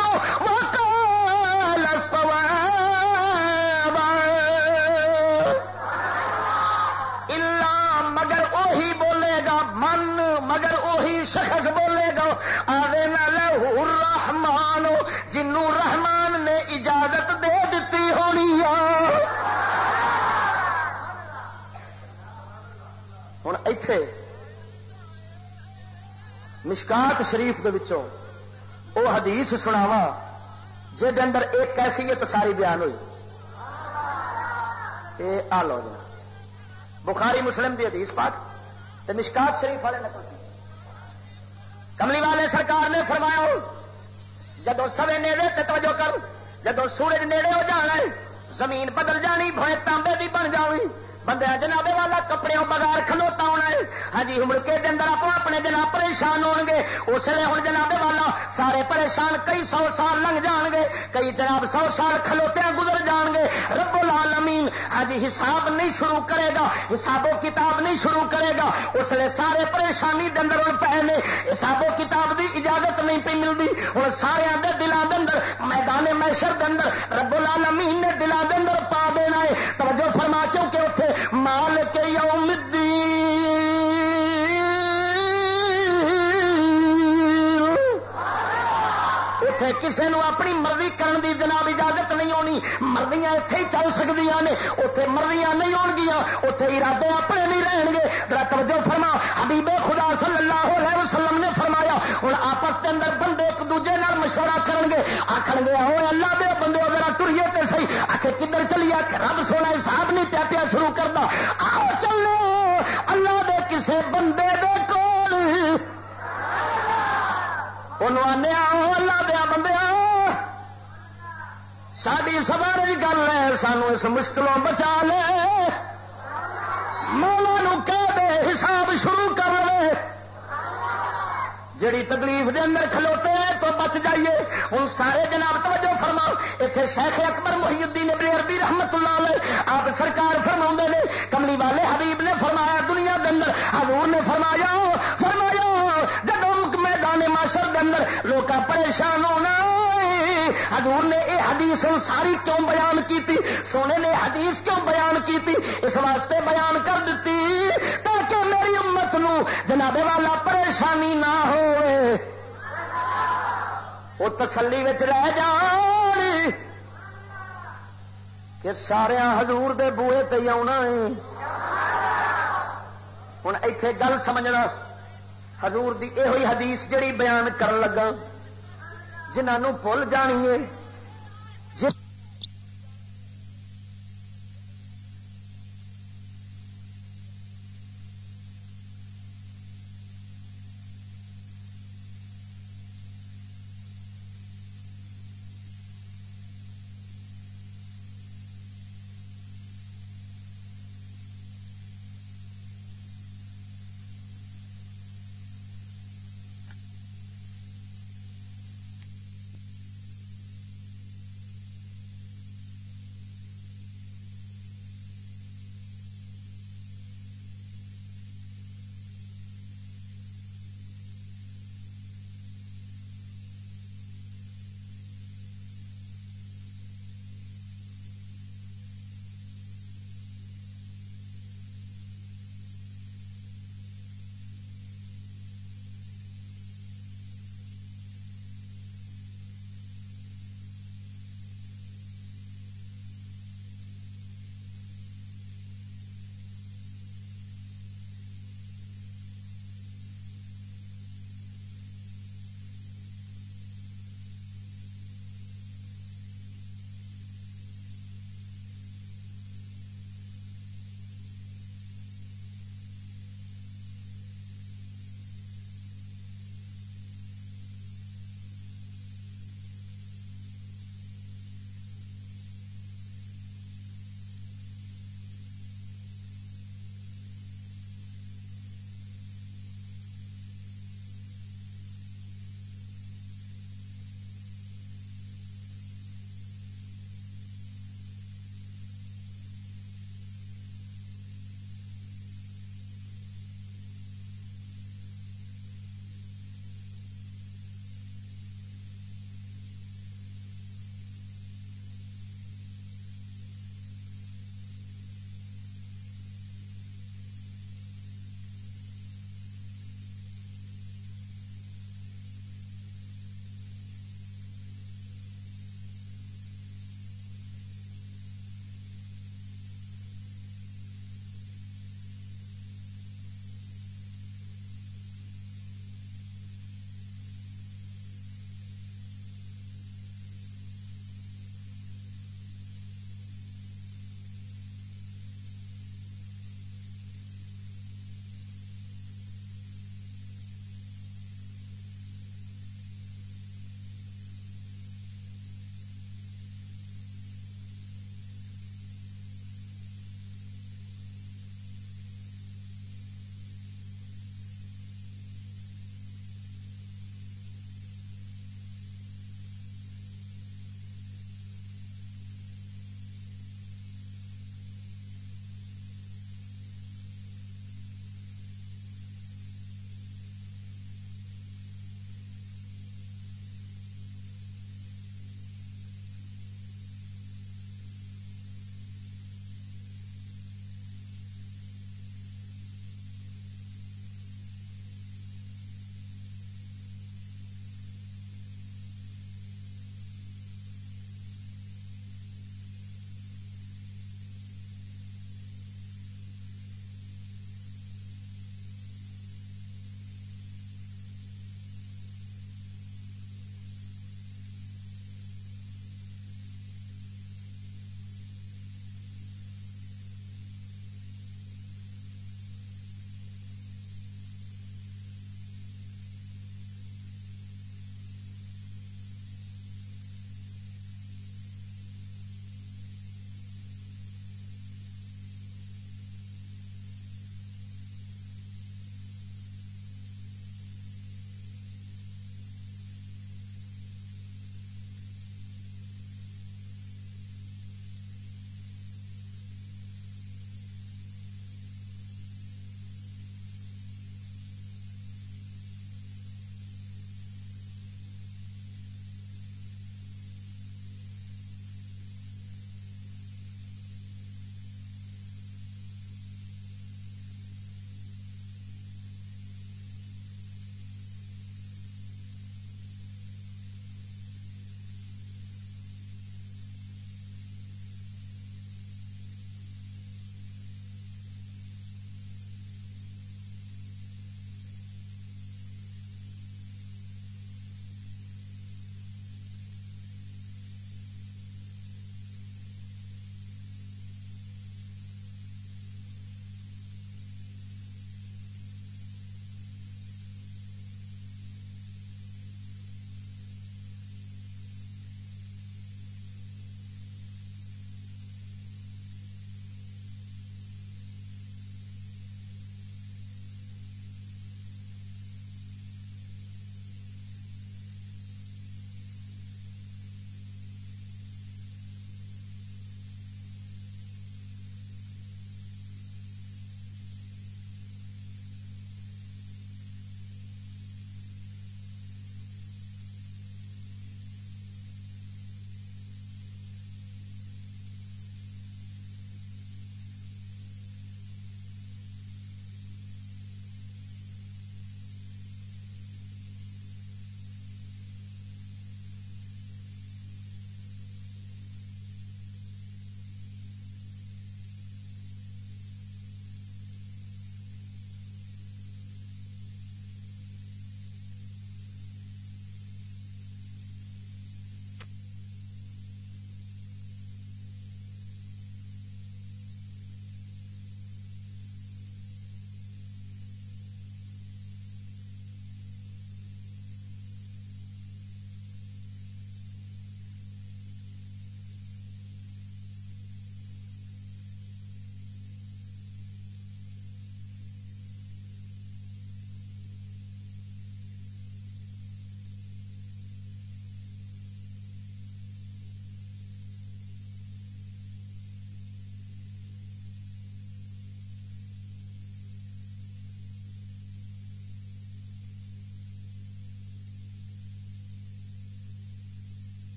S2: شخص بولے گا آدھے له الرحمن جنوں رحمان نے اجازت دے دیتی ہونی ہوں اتے مشکات شریف کے وہ حدیث سناوا جہد اندر ایک کیفیت ساری بیان ہوئی۔ یہ آ لو جنا بخاری مسلم دی حدیث پاک تو مشکات شریف والے نقل کملی والے سرکار نے فرمایا جدو سوے نیڑے تے توجہ کر، جدو سورج نیڑے ہو جانا ہے، زمین بدل جانی بھائی تانبے دی بن جانی بندے جنابے والا کپڑے بغیر کھلوتا ہونا ہے۔ ہاں جی مڑکے کے اندر آپ اپنے جناب پریشان ہو گے۔ اس لیے ہوں جنابے والا سارے پریشان کئی سو سال لنگ جان گے۔ کئی جناب سو سال کھلوتے گزر جان گے۔ رب العالمین ہاں جی حساب نہیں شروع کرے گا۔ حساب و کتاب نہیں شروع کرے گا۔ اس لیے سارے پریشانی دندر پہ نے۔ حساب و کتاب دی اجازت نہیں پی ملتی ہوں سارے دلان دن میدان میشر دن رب العالمین نے دلان دن پا دینا ہے۔ توجہ فرما، کیونکہ اتنے کسی نو اپنی مرضی کرن دی جناب اجازت نہیں ہونی۔ مرضیاں اتے ہی چل سکتی نے۔ اتے مرضیاں نہیں ہون گیا اتے ارادے اپنے نہیں رہن گے۔ توجہ فرما۔ حبیب خدا صلی اللہ علیہ وسلم نے فرمایا ہوں آپس کے اندر بندے ایک دوجے نال مشورہ کرن گے۔ آخر گے آؤ اللہ دے بندے ذرا ٹریے تو سی آخ کدھر چلیے رب سونا حساب نہیں پیا پیا شروع کرتا آؤ چلو۔ اللہ دے کسے بندے دے کول آنے اللہ دیا بندے ساری سواری گل ہے سانو اس مشکلوں بچا لے مولا کہہ دے حساب شروع کر لے جڑی تکلیف دے اندر کھلوتے ہیں، تو بچ جائیے۔ ہوں سارے جناب توجہ فرماؤ۔ اتنے شیخ اکبر محی الدین ابن عربی رحمت اللہ علیہ آپ سرکار فرما نے، کملی والے حبیب نے فرمایا، دنیا کے اندر حضور نے فرمایا فرمایا جب میدان معاشر کے اندر لوگ پریشان ہونا حضور نے یہ حدیث ساری کیوں بیان کیتی؟ سونے نے حدیث کیوں بیان کیتی؟ اس واسطے بیان کر دیتی تاکہ میری امت نو جناب والا پریشانی نہ ہو وہ تسلی رہ جان۔ کہ سارے ہزور دے بوئے پہ آنا ہے۔ ہوں اتے گل سمجھنا۔ حضور دی یہ ہوئی حدیث جڑی بیان کر لگا جنہوں بھول جانیے جس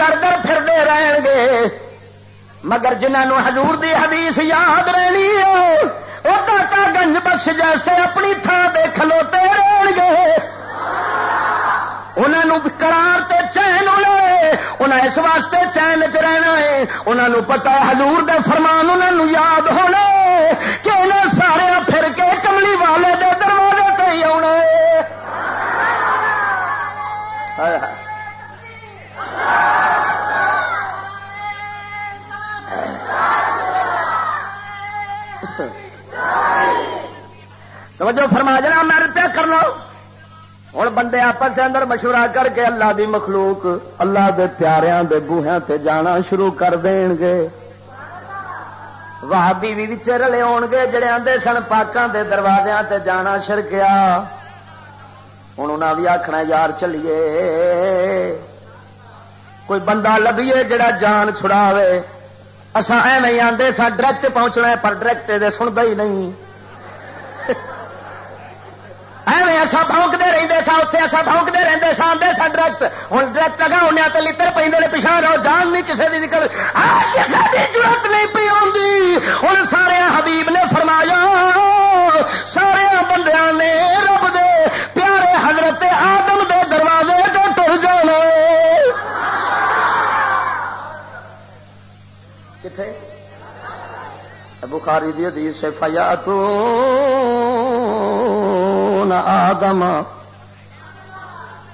S2: جانی ہے مگر جنہوں حضور دی حدیث یاد رہنی ہے وہ داتا گنج بخش جیسے اپنی تھان دے کھلوتے رہن گے۔ انہوں کرار تے چین لے انہیں اس واسطے چین چ رہنا ہے۔ انہوں پتا حضور دے فرمان انہوں یاد ہونے کہ انہیں سارے پھر کے کملی والے دے دروازے تے ہی آنا توجہ فرما جنا میں روپیہ کر لو ہوں بندے آپس کے اندر مشورہ کر کے اللہ دی مخلوق، اللہ دے پیاریاں دے بوہیاں تے جانا شروع کر دین گے۔ واہ بیوی بھی رلے ہون گے، جڑے آدھے سن پاکوں دے دروازے تے جانا شرکیا۔ ہوں انہیں بھی آخنا یار چلیے۔ کوئی بندہ لبیے جڑا جان چھڑاوے۔ اصا ایویں آدھے سا ڈائریکٹ پہنچنا پر ڈائریکٹ دے سنتا ہی نہیں۔ ایویں اصا بونکتے رہتے سا اتنے اصا بونکتے رہتے سا آدھے سا ڈرکٹ ہوں ڈرکٹ لگا ہونے تو لڑ پہ پچھا رہو جان نہیں کسی کی نکل کسی کی ضرورت نہیں پی آتی ہوں سارے حبیب نے فرمایا سارے بندیاں نے رب دے پیارے حضرت آدم دے دروازے تو تر جانا کتنے بخاری دی حدیث سے فیا تو آدم۔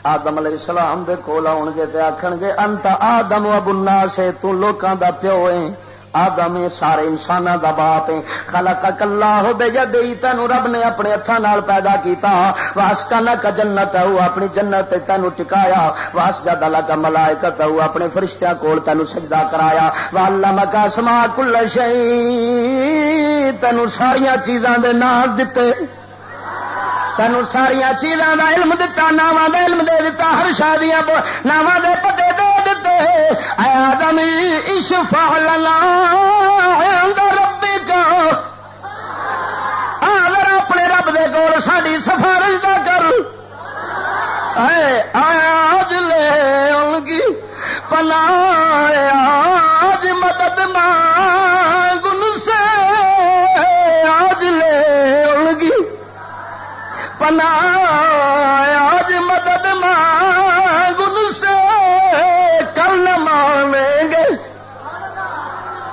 S2: آدم علیہ السلام دے کول آن گے تے گے انت آدم ابو الناس، تو لوکاں دا پیو ہے۔ آدم سارے انسان دا باپ ہے۔ خلق کلا بے جد تین رب نے اپنے ہاتھوں نال پیدا کیتا۔ واس کا نہ جنت ہو اپنی جنت تینوں ٹکایا۔ واس جد لگا ملائکت ہو اپنے فرشتیاں کول تینوں سجدہ کرایا۔ والا کا سما کل شئی تینوں ساریا چیزاں دے نام دیتے تینوں ساریا چیزاں دا علم دتا ناواں دا علم دے دتا، ہر شادیاں ناواں دے پتے دے۔ اے آدمی اشفا لنا عند ربک۔ اپنے رب دے کول سفارش دا کر۔ اے آج لے ان کی پناہ، آج مدد مانگ سے۔ آج لے ان کی پنا آج مدد مانگ ان سے۔ مانیں گے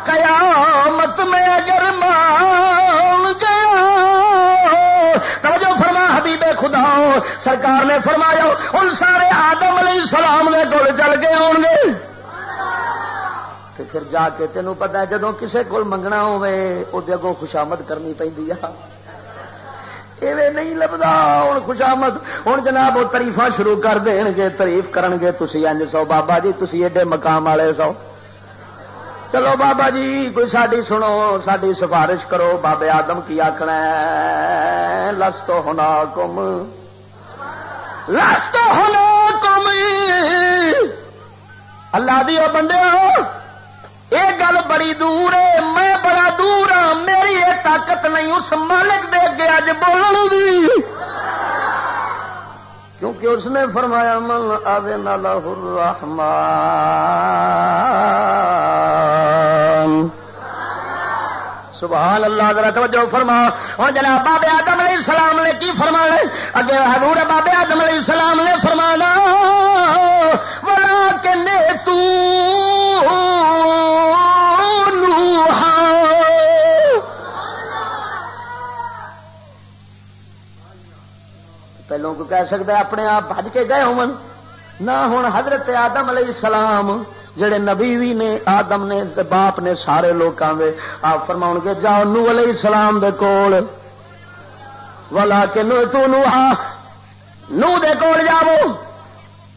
S2: قیامت میں اگر مان گیا توجہ فرما حبیب خدا سرکار نے فرمایا، ان سارے آدم علیہ السلام نے کول چل کے آن گے۔ پھر جا کے تینوں پتا جدو کسے کول منگنا ہوے وہ اگوں خوشامد کرنی پہ ایویں نہیں لبدا۔ ہوں خوشامد۔ ہوں جناب وہ تریفا شروع کر دین گے تریف کرن گے تھی انج سو۔ بابا جی تھی ایڈے مقام والے سو۔ چلو بابا جی کوئی ساری سنو ساری سفارش کرو۔ بابے آدم کی آخنا لس تو ہونا کم لس تو ہونا کم اللہ دی بندے یہ گل بڑی دور ہے، میں بڑا دور ہاں میری یہ طاقت نہیں، اس مالک دے اگے اج بولنے دی۔ کیونکہ اس نے فرمایا، من آدھے نالا سبحان اللہ، ذرا توجہ فرما۔ ہوں جناب بابے آدم علیہ السلام نے کی فرما اگے حضور بابے آدم علیہ السلام نے فرمانا بلا کہ تو پہلوں کو کہہ سکتا ہے اپنے آپ بج کے گئے ہو نہ ہوں حضرت آدم علیہ السلام۔ جڑے نبی بھی نے، آدم نے باپ نے سارے لوگوں کے آپ فرما گے جاؤ نو علیہ السلام دے کول۔ ولا کے نو تو نو نو دے کول جاؤ۔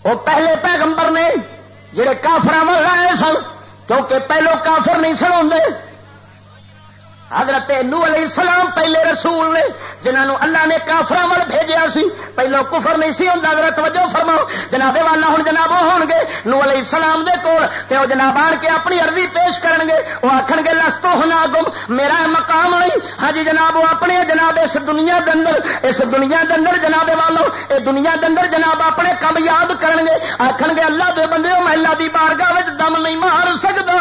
S2: وہ پہلے پیغمبر نے جڑے کافر مل رہے سن، کیونکہ پہلو کافر نہیں سن حضرت نو علیہ السلام پہلے رسول نے جنہوں اللہ نے کافر وال بھیجا سی، پہلو کفر نہیں سی ہوتا حضرت وجہ فرماؤ، جناب والا ہوں جناب وہ ہو گے نو علیہ السلام دے کول، تے وہ جناب آن کے اپنی عرضی پیش کرن گے وہ آخر گے، لستو ہونا گم میرا مقام نہیں ہاں جی جناب، وہ اپنے جناب اس دنیا کے اندر، اس دنیا کے اندر جناب والو یہ دنیا کے اندر جناب اپنے کم یاد کرن گے۔ آخر گے، اللہ دے بندے میں اللہ دی بارگاہ دم نہیں مار سکتا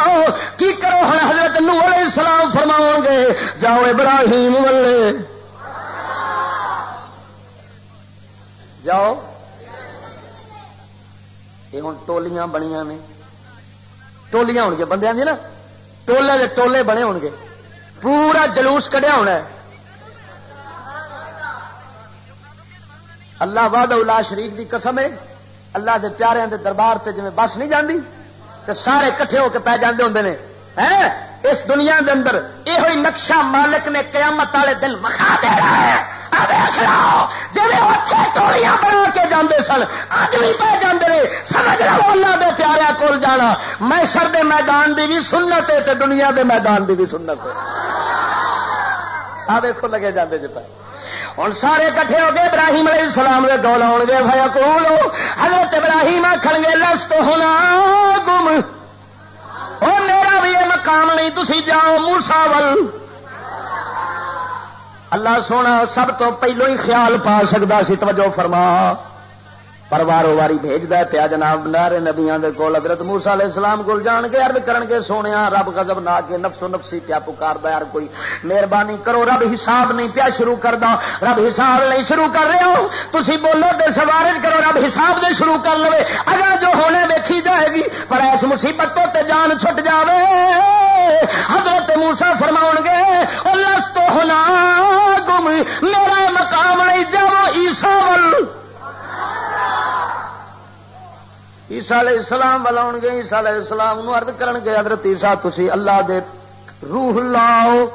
S2: کی کرو ہوں حضرت نو علیہ السلام فرماؤ گے؟ جاؤ ابراہیم ولے جاؤ۔ یہ ہوں ٹولیاں بنیا نے۔ ٹولیاں ہو گیا بندے نا۔ ٹولے کے ٹولے بنے ہو گے۔ پورا جلوس کڈیا ہونا ہے۔ اللہ واد الا شریف دی قسم ہے۔ اللہ دے پیارے دے دربار سے جی بس نہیں جاندی تو سارے کٹھے ہو کے پی جاندے ہوں نے۔ اس دنیا دے اندر یہ ہوئی نقشہ مالک نے قیامت والے دن وکھا دے رہا ہے جی بنا کے جانے سن اج بھی پہ جاندے جانے سمجھ لو اللہ دے پیاریا کول جانا۔ میں سر دے میدان دی بھی سنت ہے دنیا دے میدان دی بھی سنت ہے۔ آ دیکھو لگے جاندے جی پہ۔ ہوں سارے کٹھے ہو گئے، ابراہیم علیہ السلام کے گول آؤ گے بھائی کو حضرت ابراہیم آخر گے، لست ہونا گم وہ میرا بھی یہ مقام نہیں تھی جاؤ موسا ول۔ اللہ سونا سب تو پہلو ہی خیال پا سکتا سی، توجہ فرما۔ پروارو واری بھیجتا پیا جناب نارے نبیا کے کول حضرت موسا علیہ السلام کو جان کے ارد کرن کے سونے رب گزب نہ کے نفسو نفسی پیا پکار یار کوئی مہربانی کرو رب حساب نہیں پیا شروع کر دا رب حساب نہیں شروع کر رہے ہو تھی بولو دے سوارج کرو رب حساب دے شروع کر لو اگر جو ہونے دیکھی جائے گی پر اس مصیبت تو تے جان چھٹ جاوے حضرت موسا فرما گے لس تو ہونا گم میرا مقام نہیں جاؤ عیسا ول عیسا علیہ السلام والا گے عیسا علیہ السلام ارد کرن گے، حضرت عیسا تھی اللہ دے روح لاؤ۔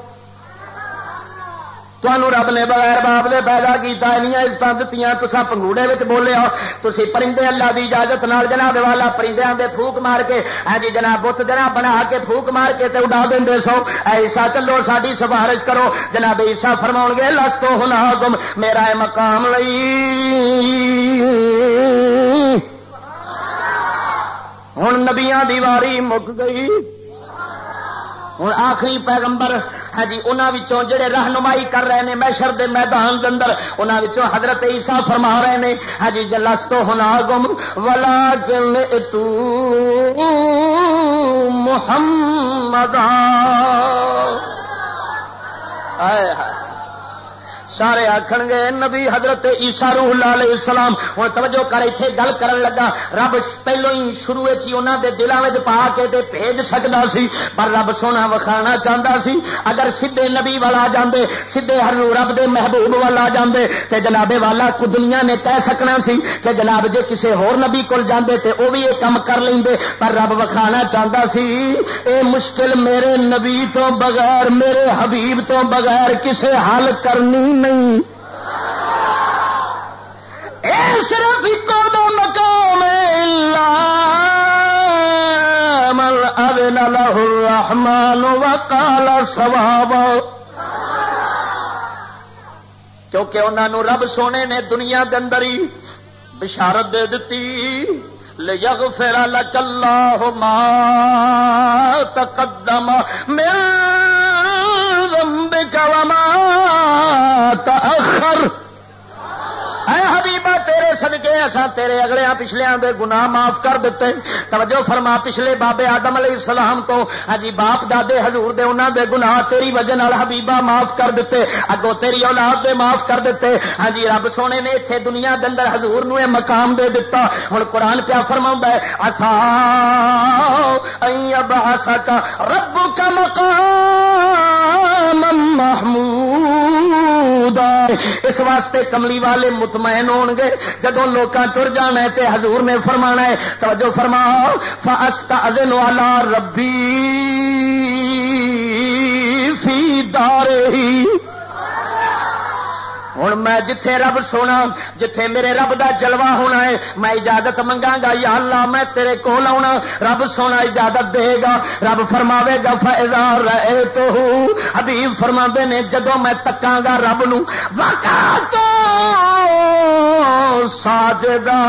S2: تمہوں رب نے بغیر باپ نے پیدا کیا عزت دیتی تصا پنگوڑے بولے ہو تھی پرندے اللہ کی اجازت نال جناب والا پرندے دے پھوک مار کے ہاں جی جناب بت جناب بنا کے پھوک مار کے تے اڈا دیں سو۔ ایسا چلو ساری سفارش کرو۔ جناب عیسا فرما گے لس تو ہونا گم میرا مقام لئی۔ ہوں نبیا دی واری مک گئی۔ ہوں آخری پیغمبر ہاں جی انہوں جڑے رہنمائی کر رہے ہیں میشر دے میدان دے اندر انہوں حضرت عیسیٰ فرما رہے ہیں ہاں جی جلس تو ہونا گم ولا گل تو محمد آئے۔ ہائے سارے آخر گے نبی حضرت عیسا روح اللہ علیہ السلام، ہوں توجہ کر اتنے گل کر لگا۔ رب پہلو ہی شروع دے دلوں میں پا کے دے بھیج سکتا سی، پر رب سونا وکھانا چاہتا سی۔ اگر سیدے نبی والا جاندے سیدے ہر رب دے محبوب والا جاندے، تے جنابے والا کو دنیا نے کہہ سکنا سی کہ جناب جے کسے ہور نبی کول جاندے تے وہ بھی یہ کام کر لیں پر رب وکھانا چاہتا سی، اے مشکل میرے نبی تو بغیر، میرے حبیب تو بغیر کسے حل کرنی نہیں۔ نہیں۔ صرف ایک مقام من اذن له الرحمن وقال سواب کیونکہ انہوں رب سونے نے دنیا کے اندر ہی بشارت دے دیتی ليغفر لك الله ما تقدم من وما تأخر. اے حبیبہ، تیرے سدکے ایسا تیرے اگلے پچھلے دے گناہ معاف کر دیتے۔ توجہ فرما، پچھلے بابے آدم علیہ السلام تو ہجی باپ دادے حضور دے انہوں دے گناہ تیری وجہ حبیبہ معاف کر دیتے۔ اگوں تیری اولاد دے معاف کر دیتے۔ ہاں جی رب سونے نے اتنے دنیا دے اندر حضور نو مقام دے دیتا ہوں قرآن پیا فرما ہے اصا رب کا مقام محمود اس واسطے کملی والے مطمئن مطمئن ہون گے جدو لوکاں تر جانا ہے تے حضور نے فرمانا ہے، توجہ فرماؤ فاستا علی ربی فی دارہی۔ ہوں میں جتھے رب سونا، جتھے میرے رب دا جلوہ ہونا ہے، میں اجازت منگا گا یا اللہ میں تیرے کول آنا رب سونا اجازت دے گا۔ رب فرماوے گا فائدہ رہے تو حبیب فرما نے جدو میں تکا گا رب نو تو ساجدہ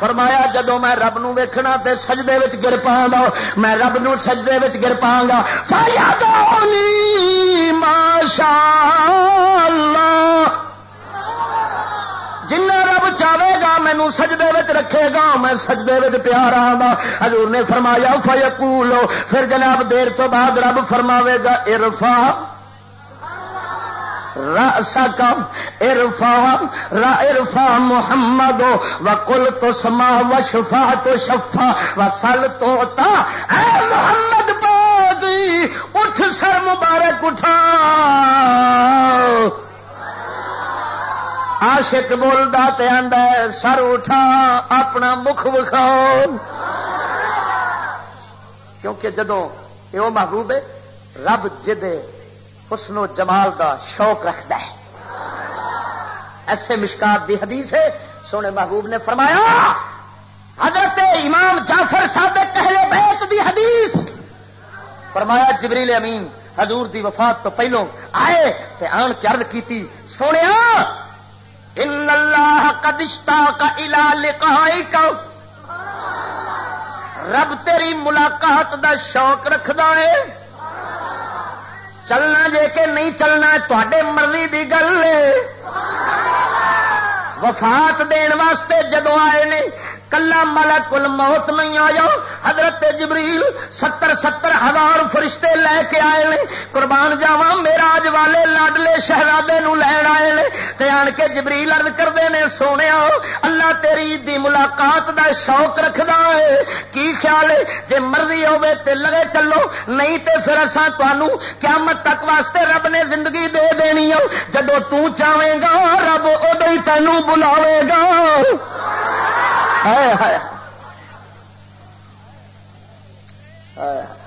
S2: فرمایا جدو میں رب نو ویکھنا تے سجدے وچ گر پاں گا، میں رب نو سجدے وچ گر پاں گا. ماشاء اللہ جنا رب چاہے گا مینو سجدے وچ رکھے گا، میں سجدے وچ پیار آ حضور نے فرمایا فیقولو پھر جناب دیر تو بعد رب فرماوے گا ارفا ارفا ارفا محمد و کل تو سما و شفا تو شفا و سل تو اے محمد بودی اٹھ سر مبارک اٹھا۔ آشک بولتا ہے، سر اٹھا، اپنا مکھ وکھاؤ۔ کیونکہ جدو یہ محبوب ہے، رب جدے حسن و جمال کا شوق رکھتا ہے۔ ایسے مشکات دی حدیث ہے، سونے محبوب نے فرمایا، حضرت امام جعفر صادق کہلے بیت دی حدیث۔ فرمایا، جبریل امین حضور دی وفات تو پہلو آئے تے آن کے عرض کیتی، سونے، ان اللہ قدشتا کا الا لقائی کا رب تیری ملاقات دا شوق رکھدا ہے۔ چلنا جے کہ نہیں چلنا تے مرضی کی گل وفات دین واسطے جدو آئے نے کلا ملک الموت نہیں آیا۔ حضرت جبریل ستر ستر ہزار فرشتے لے کے آئے نے۔ قربان جاوا میرا والے لاڈلے شہزادے نو لین آئے نے۔ تے آن کے جبریل ارد کرتے ہیں سونے اللہ تیری دی ملاقات دا شوق رکھدا ہے۔ کی خیال ہے؟ جی مرضی ہوے تے لگے چلو، نہیں تے پھر اصا تمہوں قیامت تک واسطے رب نے زندگی دے دینی ہو جدو تاہے گا، رب ادو ہی تینوں بلاوے گا۔ ہائے ہائے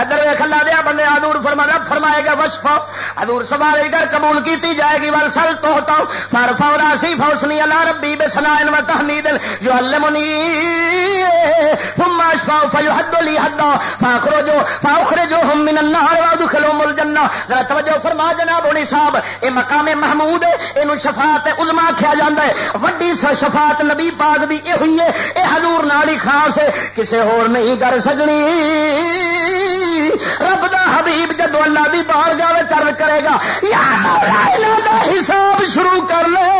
S2: ادھر ویخ لا دیا بندے ادور فرما، رب فرمائے گا وشفا ادور سوال ادھر قبول کی جائے گی ور سل تو ہوتا فر فوراً سی فوسنی اللہ ربی بے سنا تحمید جو المنی فما فیو حد لی حدا فاخرو جو فاخر جو ہم من النار وادخلوا مل جنہ۔ ذرا توجہ فرما جناب ہونی صاحب، اے مقام محمود ہے، اینو شفاعت عظما کھیا جاندا ہے۔ وڈی شفاعت نبی پاک دی اے ہوئی ہے۔ اے حضور نال ہی خاص ہے، کسے اور نہیں کر سکنی۔ رب دا حبیب جدو اللہ دی بار جائے چل کرے گا، یا دا حساب شروع کر لے۔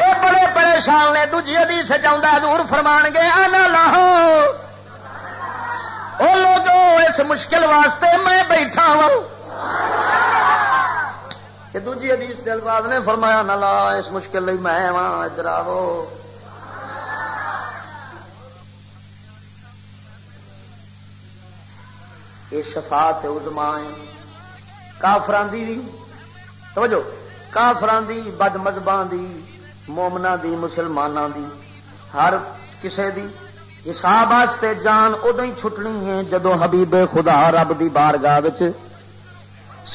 S2: اے بڑے پریشان نے دجی ادی سجا دور فرمان گے، آنا لاہو۔ وہ لوگ اس مشکل واسطے میں بیٹھا ہوں۔ دوجی ادیس دل نے فرمایا نہ لا اس مشکل میں ادھر آو۔ یہ شفاعت عظما ہے کافران دی بھی، توجہ کافران دی بد مذہباں دی مومنا دی، مسلماناں دی، ہر کسے دی۔ حساب واسطے جان ادو ہی چھٹنی ہے جدو حبیب خدا رب دی بارگاہ وچ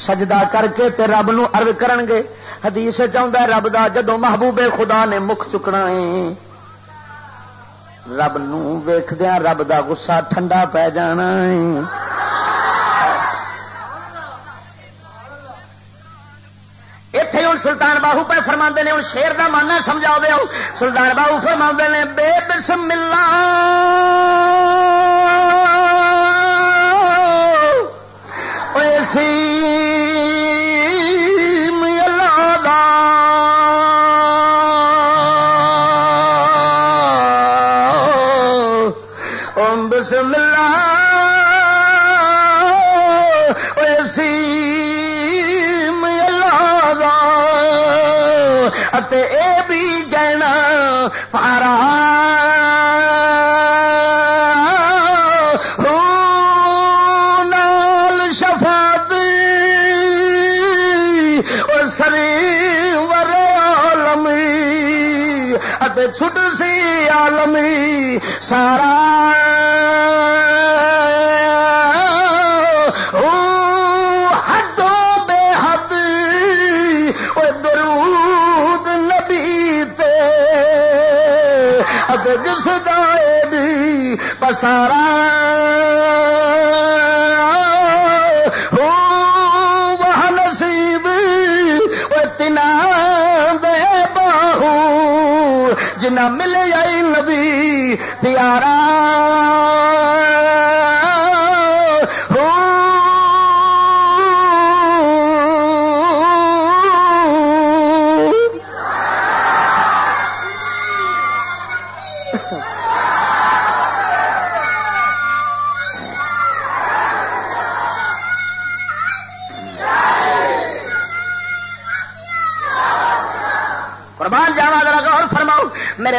S2: سجدہ کر کے تے رب نو عرض کرن گے۔ حدیث چاہتا ہے، رب دا جدو محبوب خدا نے مکھ چکنا ہے۔ رب نو ویخدیا رب دا غصہ ٹھنڈا پی جانا ہے۔ سلطان باہو پہ فرما نے ہوں شیر کا مانا سمجھا دے سلطان باہو فرما نے، بے بسم اللہ سی چھٹ سی عالمی سارا۔ حدوں بے حد درود نبی تے۔ جس دائے بھی پسارا۔ جنا ملے آئی نبی پیارا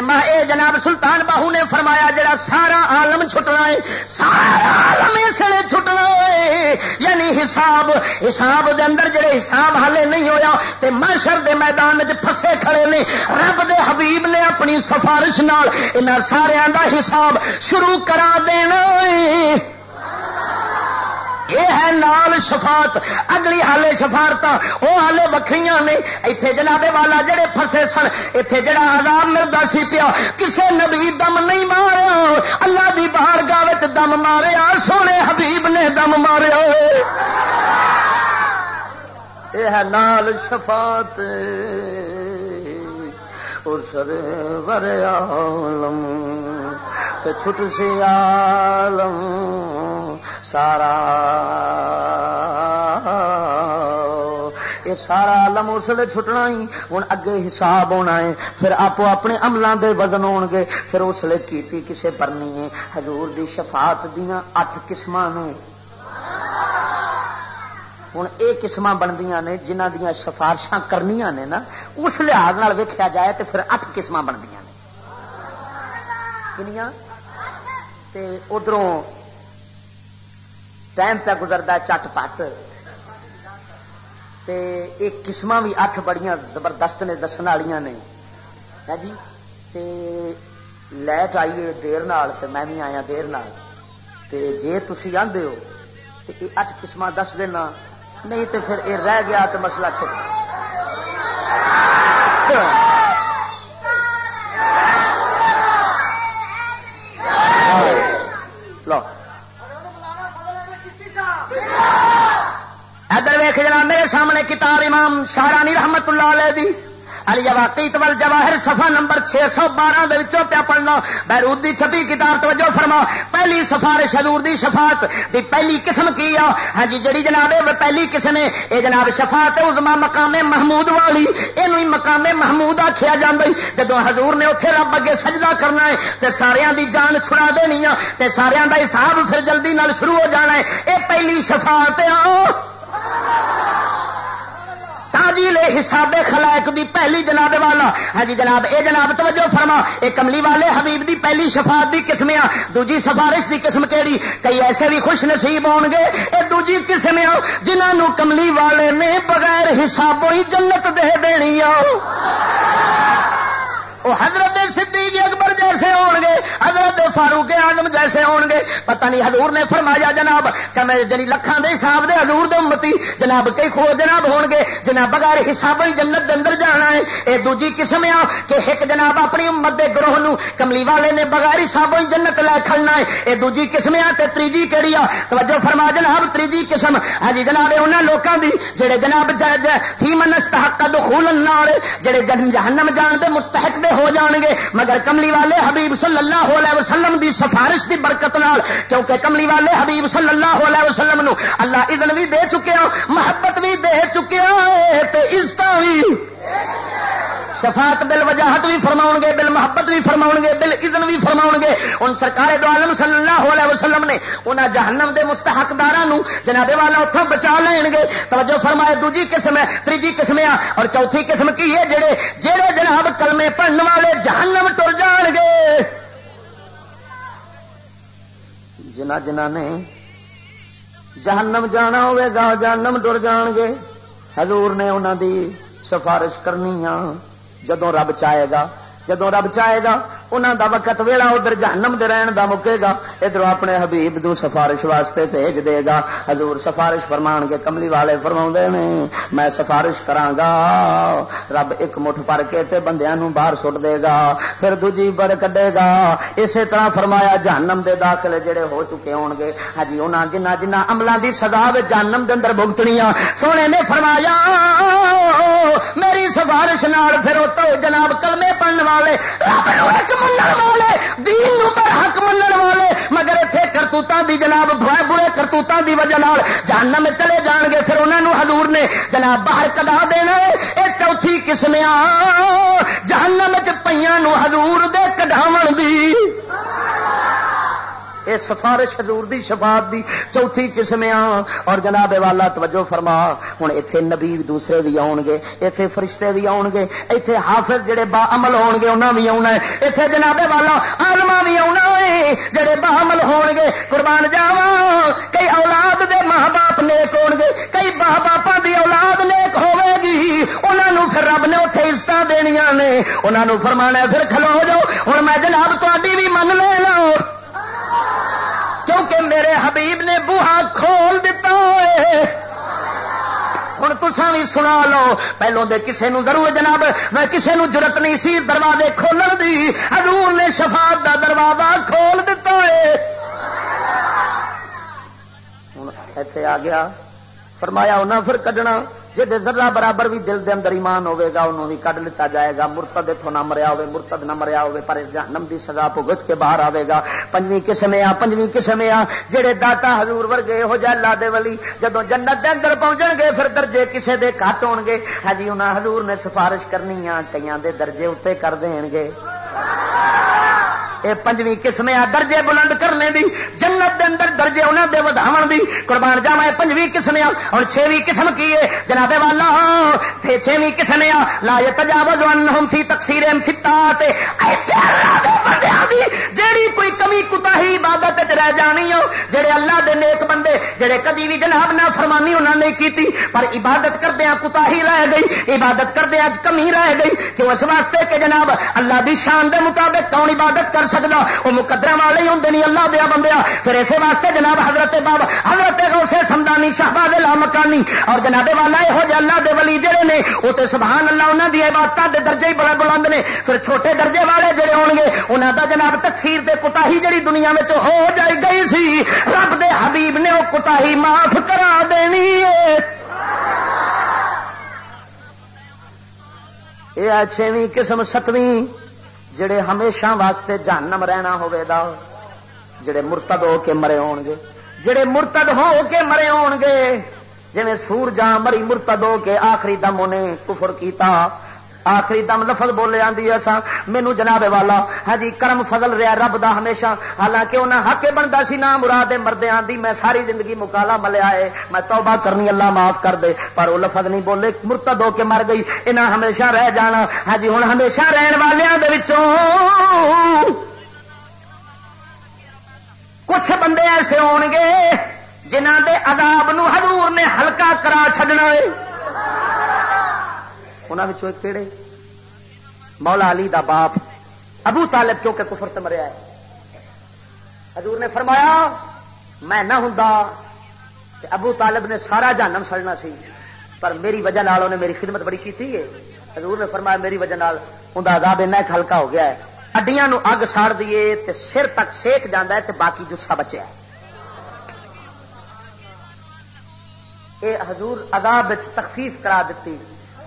S2: میرے ماں، اے جناب سلطان باہو نے فرمایا، جڑا سارا عالم چھٹنا ہے، سارا عالم اس لیے چھٹنا ہے۔ یعنی حساب حساب دے اندر جڑے حساب حالے نہیں ہویا، تے محشر دے میدان چ پھسے کھڑے نے۔ رب دے حبیب نے اپنی سفارش نال انہاں سارا دا حساب شروع کرا دینا ہے۔ یہ ہے نال شفاعت۔ اگلی حالے سفارت وہ حالے بکری نے۔ اتنے جنابے والا جڑے فسے سن اتنے جڑا آزاد ملتا سی پیا، کسے نبی دم نہیں مارا اللہ دی باہر گاہ دم مارے سونے حبیب نے دم مارے یہ ہے نال شفاعت۔ اور سر ور عالم چھٹ سی عالم۔ سارا یہ سارا عالم اس لیے چھٹنا ہی۔ ہوں اگے حساب ہونا ہے۔ پھر آپ اپنے عملوں دے وزن ہو گے۔ پھر اس لیے کیتی کسے پرنی ہے۔ حضور دی شفاعت دیا اٹھ قسم نے۔ ہوں یہ قسم بنتی نے جنہ دیا سفارشاں کرنی نے نا، اس لحاظ ویکیا جائے تو پھر اٹھ قسم بنتی ہیں ادھروں ٹائم پہ گزرتا چٹ پٹ۔ ایک قسم بھی اٹھ بڑی زبردست نے دسن والیا نے۔ ہے جی؟ تے لائٹ آئیے دیر نال تے میں بھی آیا دیر نال۔ تے جے تھی آدھے ہو تے یہ اٹھ قسم دس دینا، نہیں تو پھر یہ رہ گیا تو مسئلہ چھوٹا لو ادھر ویخ جنا میرے سامنے کتاب امام شاہرانی رحمت اللہ علیہ دی۔ علی واقعی تول جواہر صفحہ نمبر 612 دے وچوں پیا پڑھنا۔ بیرود دی چھپی کتاب توجہ فرما پہلی سفارش حضور دی شفاعت دی پہلی قسم کی آ؟ ہاں جی جڑی جناب پہلی قسم ہے اے جناب شفاعت عظما مقام محمود والی۔ اینو ہی مقام محمود آکھیا جاندا جدو حضور نے اوتھے رب اگے سجدہ کرنا ہے تے سارے دی جان چھڑا دینی تے سارے دا حساب پھر جلدی نال شروع ہو جانا ہے اے پہلی شفاعت آ! تاجیل حساب خلائق دی پہلی جناب والا۔ ہاں جی جناب، اے جناب توجہ فرما۔ اے کملی والے حبیب دی پہلی شفاعت دی قسم آ دوجی سفارش دی قسم کیڑی؟ کئی ایسے بھی خوش نصیب ہون گے۔ اے دوجی قسم آ جنہوں کملی والے نے بغیر حسابوں ہی جنت دے دینی آ وہ حضرت صدیق اکبر جیسے ہون گے، حضرت فاروق آدم جیسے ہون گے۔ پتہ نہیں حضور نے فرمایا جناب کہ میں جنی لکھان دے حساب دے حضور دے امتی جناب کئی خو جناب ہون گے۔ جناب بغیر حساب جنت دے اندر جانا ہے، اے دوجی قسم آ کہ ایک جناب اپنی امت دے گروہ نو کملی والے نے بغیر حساب جنت لے کھڑنا ہے۔ اے دوجی قسم آ تے تریجی کیڑی آ توجہ فرما جناب، تریجی قسم۔ ہاں جی جناب انہاں لوکاں دی جڑے جناب فی من استحق دخول النار، جڑے جہنم جان دے مستحق دے ہو جان گے مگر کملی والے حبیب صلی اللہ علیہ وسلم دی سفارش دی برکت نال، کیونکہ کملی والے حبیب صلی اللہ علیہ وسلم نو اللہ اذن بھی دے چکے ہو محبت بھی دے چکے ہاں، عزت بھی شفاعت بل وجاہت بھی فرما گے بل محبت بھی فرما گے بل اذن بھی فرما گے۔ ان سرکار دو عالم صلی اللہ علیہ وسلم نے انہاں جہنم دے مستحقدار جناب والا اتوں بچا لین گے۔ توجہ فرمائے، دوجی قسم ہے تیجی قسم ہے اور چوتھی قسم کی ہے، جڑے جڑے جناب کلمے پڑھنے والے جہنم ٹر جان گے۔ جنہ جنہ نے جہنم جانا ہوئے گا، جہنم ٹر جان گے۔ حضور نے انہوں دی سفارش کرنی ہاں۔ جدوں رب چاہے گا جدو رب چاہے گا انہوں دا وقت ویلا ادھر جہنم دے رہن دا مکے گا، ادھر اپنے حبیب دو سفارش واسطے بھیج دے گا۔ حضور سفارش فرمان کے کملی والے فرما نے، میں سفارش گا رب ایک مٹھ پر کے تے بندیاں نو باہر سٹ دے گا، پھر دوجی بر کڈے گا۔ اسی طرح فرمایا، جہنم دے داخلے جڑے ہو چکے ہون گے۔ ہاں جی، انہاں جنہ جنہ عملاں دی سزا وچ جہنم دے اندر بھگتنیاں، سونے نے فرمایا، میری سفارش نال پھر تو جناب کلمے پڑھن والے حق منن والے، دین نو پر حق منن والے۔ مگر اتنے کرتوتوں دی جناب برے برے کرتوتوں دی وجہ جہنم چلے جان گے۔ پھر انہوں حضور نے جناب باہر کدا دینا یہ چوتھی قسم جہنم چ نو حضور دے کڈاو دی۔ اے سفارش حضور دی، شفاعت دی، چوتھی قسم آ اور جناب والا، توجہ فرما۔ ہوں اتے نبی دوسرے بھی آؤ گے اتے فرشتے بھی آؤ گے اتے حافظ جڑے با عمل ہون گے انہوں بھی آنا ہے۔ اتے جناب والا آلما بھی آنا ہے، جڑے با عمل ہون گے۔ قربان جاوا کئی اولاد دے ماں باپ نیک ہو گے، کئی ماں باپا دی اولاد نیک ہوے گی۔ انہوں پھر رب نے اتنے عزت دنیا نے۔ انہوں فرمانا پھر کھلو جاؤ۔ ہوں میں جناب تاری بھی من لینا۔ کیونکہ میرے حبیب نے بوہا کھول دیتا ہے۔ ہوں تسا بھی سنا لو پہلو دے کسے نو ضرور جناب، میں کسے نو جرت نہیں سی، دروازے کھولن دی۔ حضور نے شفاعت دا دروازہ کھول دیتا ہے۔ ہوں ایتھے آ گیا، فرمایا انہیں پھر کڈنا۔ جی ذرا برابر بھی دل دے اندر ایمان ہوے گا، انہوں بھی کڈ لیتا جائے گا۔ مرتد اتوں نہ مریا ہوے مرتد نہ مریا ہوے پر جہنم دی سزا بھگت کے باہر آئے گا۔ پنجویں قسم آ پنجویں قسم آ جہے داتا حضور ورگے ہو جائے اللہ دے ولی جدو جنت دے اندر پہنچن گے، پھر درجے کسے دے گھٹ ہون گے۔ ہاں جی انہاں حضور نے سفارش کرنی آ کئی دے درجے اتنے کر دین گے۔ پنجویں قسم آ درجے بلند کرنے دی، جنت دے اندر درجے انہوں دے وداو دی۔ قربان جاوا ہے پنجویں قسم آ اور چھویں قسم کی ہے جناب والا چھویں قسم آ، لا تجاوز انہم فی تقسیر فتا جیڑی کوئی کمی کتا ہی عبادت رہ جانی ہو جڑے اللہ دے نیک بندے جڑے کدی بھی جناب نہ فرمانی انہوں نے کیتی، پر عبادت کردیا کتا ہی رہ گئی، عبادت کردیا کمی رہ گئی، کیوں اس واسطے کہ جناب اللہ دی شان دے مطابق کون عبادت کر سکتا وہ مقدر والے ہی ہوں نہیں اللہ دیا بندیا پھر اسی واسطے جناب حضرت باب حضرت غوث سمدانی شہباد مکانی اور جناب والا یہ جہ اللہ دے ولی جڑے نے، وہ تو سبحان اللہ انہوں دی عبادت دے درجے ہی بڑا بلند نے۔ پھر چھوٹے درجے والے جڑے ہو گے انہوں دا جناب تقسیر دے کتا ہی جڑی دنیا میں ہو جائی گئی سی، رب دے حبیب نے وہ کتا ہی معاف کرا دینی ہے۔ یہ چھویں قسم ستویں جڑے ہمیشہ واسطے جہنم رہنا ہوئے دا، جڑے مرتد ہو کے مرے ہون گے۔ جڑے مرتد ہو کے مرے ہون گے جی سور جان مری مرتد ہو کے آخری دم انہیں کفر کیتا۔ آخری دم لفظ بولے آدھی سا۔ مینو جناب والا ہاں جی کرم فضل رہا رب دا ہمیشہ۔ حالانکہ انہیں حق بنتا سی نہ مراد مرد آدھی میں ساری زندگی مکالا ملیا ہے۔ میں توبہ کرنی، اللہ معاف کر دے۔ پر وہ لفظ نہیں بولے، مرتد ہو کے مر گئی۔ انہیں ہمیشہ رہ جانا۔ ہاں جی ہوں ہمیشہ رہن والوں کچھ بندے ایسے ہو گے جنہ دے عذاب نو حضور نے ہلکا کرا چڈنا ہے۔ انہوں کہڑے مولا علی دا باپ ابو طالب کیونکہ کفر سے مریا ہے حضور نے فرمایا میں نہ ہوں ابو طالب نے سارا جانم سڑنا سی پر میری وجہ نال انہیں میری خدمت بڑی کی تھی حضور نے فرمایا میری وجہ نال ان ایسا ایک ہلکا ہو گیا ہے اڈیاں نو اگ ساڑ دیے تے سر تک سیک جانا ہے تے باقی جسا بچیا ہے اے حضور عذاب تخفیف کرا دیتی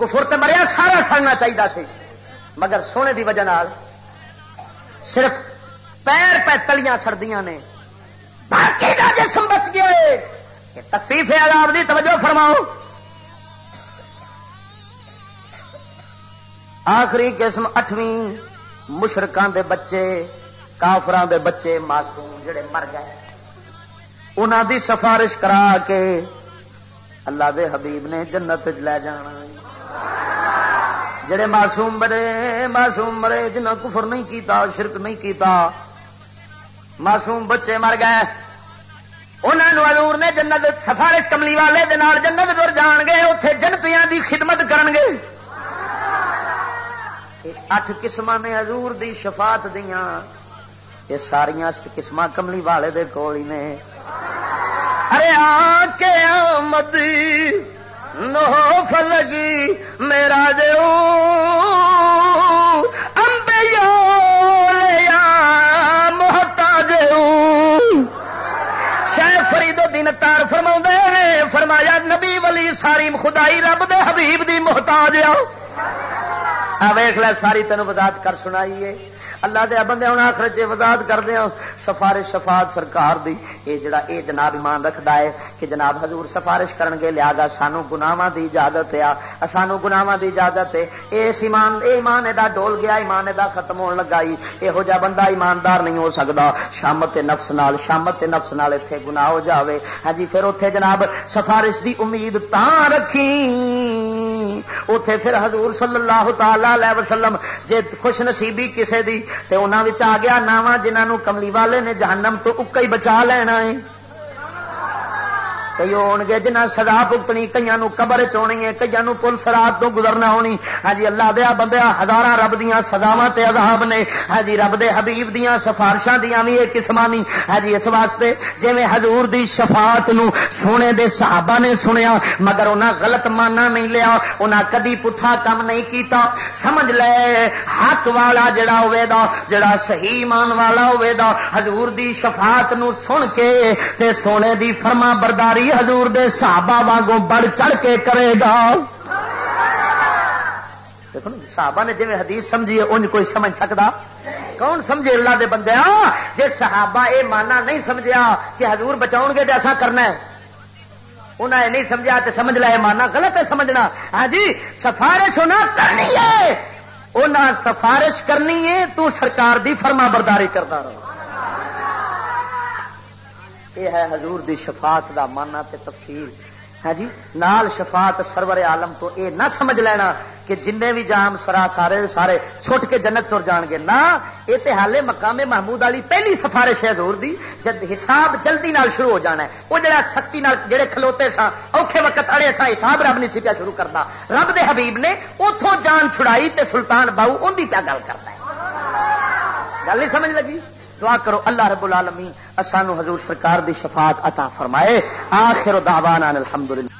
S2: کفر تے مریا، سارا سڑنا چاہیے سی۔ مگر سونے دی وجہ نال صرف پیر پہ تلیاں سردیاں نے۔ باقی دا جسم بچ گئے تکلیف عذاب دی، توجہ فرماؤ۔ آخری قسم اٹھویں مشرکان دے بچے کافران دے بچے معصوم جڑے مر گئے۔ انہوں دی سفارش کرا کے اللہ دے حبیب نے جنت لے جانا۔ جڑے معصوم مرے معصوم مرے جنہیں کفر نہیں کیتا، شرک نہیں کیتا، معصوم بچے مر گئے۔ انہوں حضور نے جنت سفارش کملی والے جنت دور جان گے اتے جنتیاں دی خدمت کرن گے۔ اٹھ قسم نے حضور دی شفاعت دیا یہ ساریا قسم کملی والے دے کول ہی نے۔ ارے آ کے آمد نو فلگی میرا جو امبیا محتاج شاید فرید دن تار فرما فرمایا نبی ولی ساری خدائی رب دے حبیب دی محتاج آ ویخ لے ساری تینوں وضاحت کر سنائیے۔ اللہ دیا بندے ہوں آخر جی وزاد کرتے ہو سفارش شفاعت سرکار دی۔ اے جڑا اے جناب ایمان رکھتا ہے کہ جناب حضور سفارش کرن گے لیا گا سانو گناواں دی اجازت ہے۔ سانو گناواں دی اجازت ہے۔ اس ایمان، اے ایمان دا ڈول گیا، ایمان دا ختم ہون لگائی یہو جا بندہ ایماندار نہیں ہو سکتا شامت نفس نال، شامت نفس نال ایتھے گناہ ہو جاوے۔ ہاں جی پھر اوتھے جناب سفارش دی امید تا رکھی۔ اوتھے پھر حضور صلی اللہ تعالی علیہ وسلم، جے خوش نصیبی کسے دی تے انہاں وچ آ گیا ناواں جنہاں کملی والے نے جہنم تو اکا ہی بچا لینا ہے کئی ہون گے جنہ سزا پکتنی کئی قبر چونی ہے کئی پل سرات تو گزرنا ہونی ہاں جی اللہ دیا بندیا ہزار رب دیا سزاوا عذاب نے ہاں جی رب دے حبیب دیا سفارشاں دیا بھی یہ قسم نہیں ہاں جی اس واسطے جی حضور دی شفاعت نو سونے دے صحابہ نے سنیا مگر انہیں غلط مانا نہیں لیا انہیں کدی پٹھا کم نہیں کیتا سمجھ لے حق والا جڑا ہوئے دا جڑا صحیح مان والا ہوئے دا حضور دی شفاعت نو سن کے تے سونے دی فرما برداری حضور دے صحابہ واگوں بڑھ چڑھ کے کرے گا۔ دیکھو صحابہ نے جی حدیث سمجھی انج کوئی سمجھ سکتا کون سمجھے اللہ دے بندے؟ جی صحابہ اے مانا نہیں سمجھا کہ حضور بچاؤ گے تو ایسا کرنا ہے۔ انہیں نہیں سمجھا تو سمجھ لیا مانا غلط ہے سمجھنا۔ ہاں جی سفارش ہونا کرنی ہے۔ انہیں سفارش کرنی ہے، تو سرکار دی فرما برداری کرتا رہو۔ یہ ہے حضور دی شفاعت دا مانا تے تفصیل۔ ہے جی؟ نال شفاعت سرور عالم تو اے نہ سمجھ لینا کہ جن بھی جام سرا سارے سارے چھٹ کے جنت تر جان گے۔ نہ یہ تو حالے مقام محمود والی پہلی سفارش ہے حضور دی، جد حساب جلدی نال شروع ہو جانا ہے۔ وہ جڑا سختی نال جڑے کھلوتے سا اوکھے وقت اڑے سا حساب رب نہیں سی پیا شروع کرتا۔ رب دے حبیب نے اتوں جان چھڑائی تے سلطان باؤ ان کی کیا گل کرتا ہے۔ گل نہیں سمجھ لگی؟ دعا کرو اللہ رب العالمین اسانو حضور سرکار دی شفاعت عطا فرمائے۔ آخر دعوانا الحمدللہ۔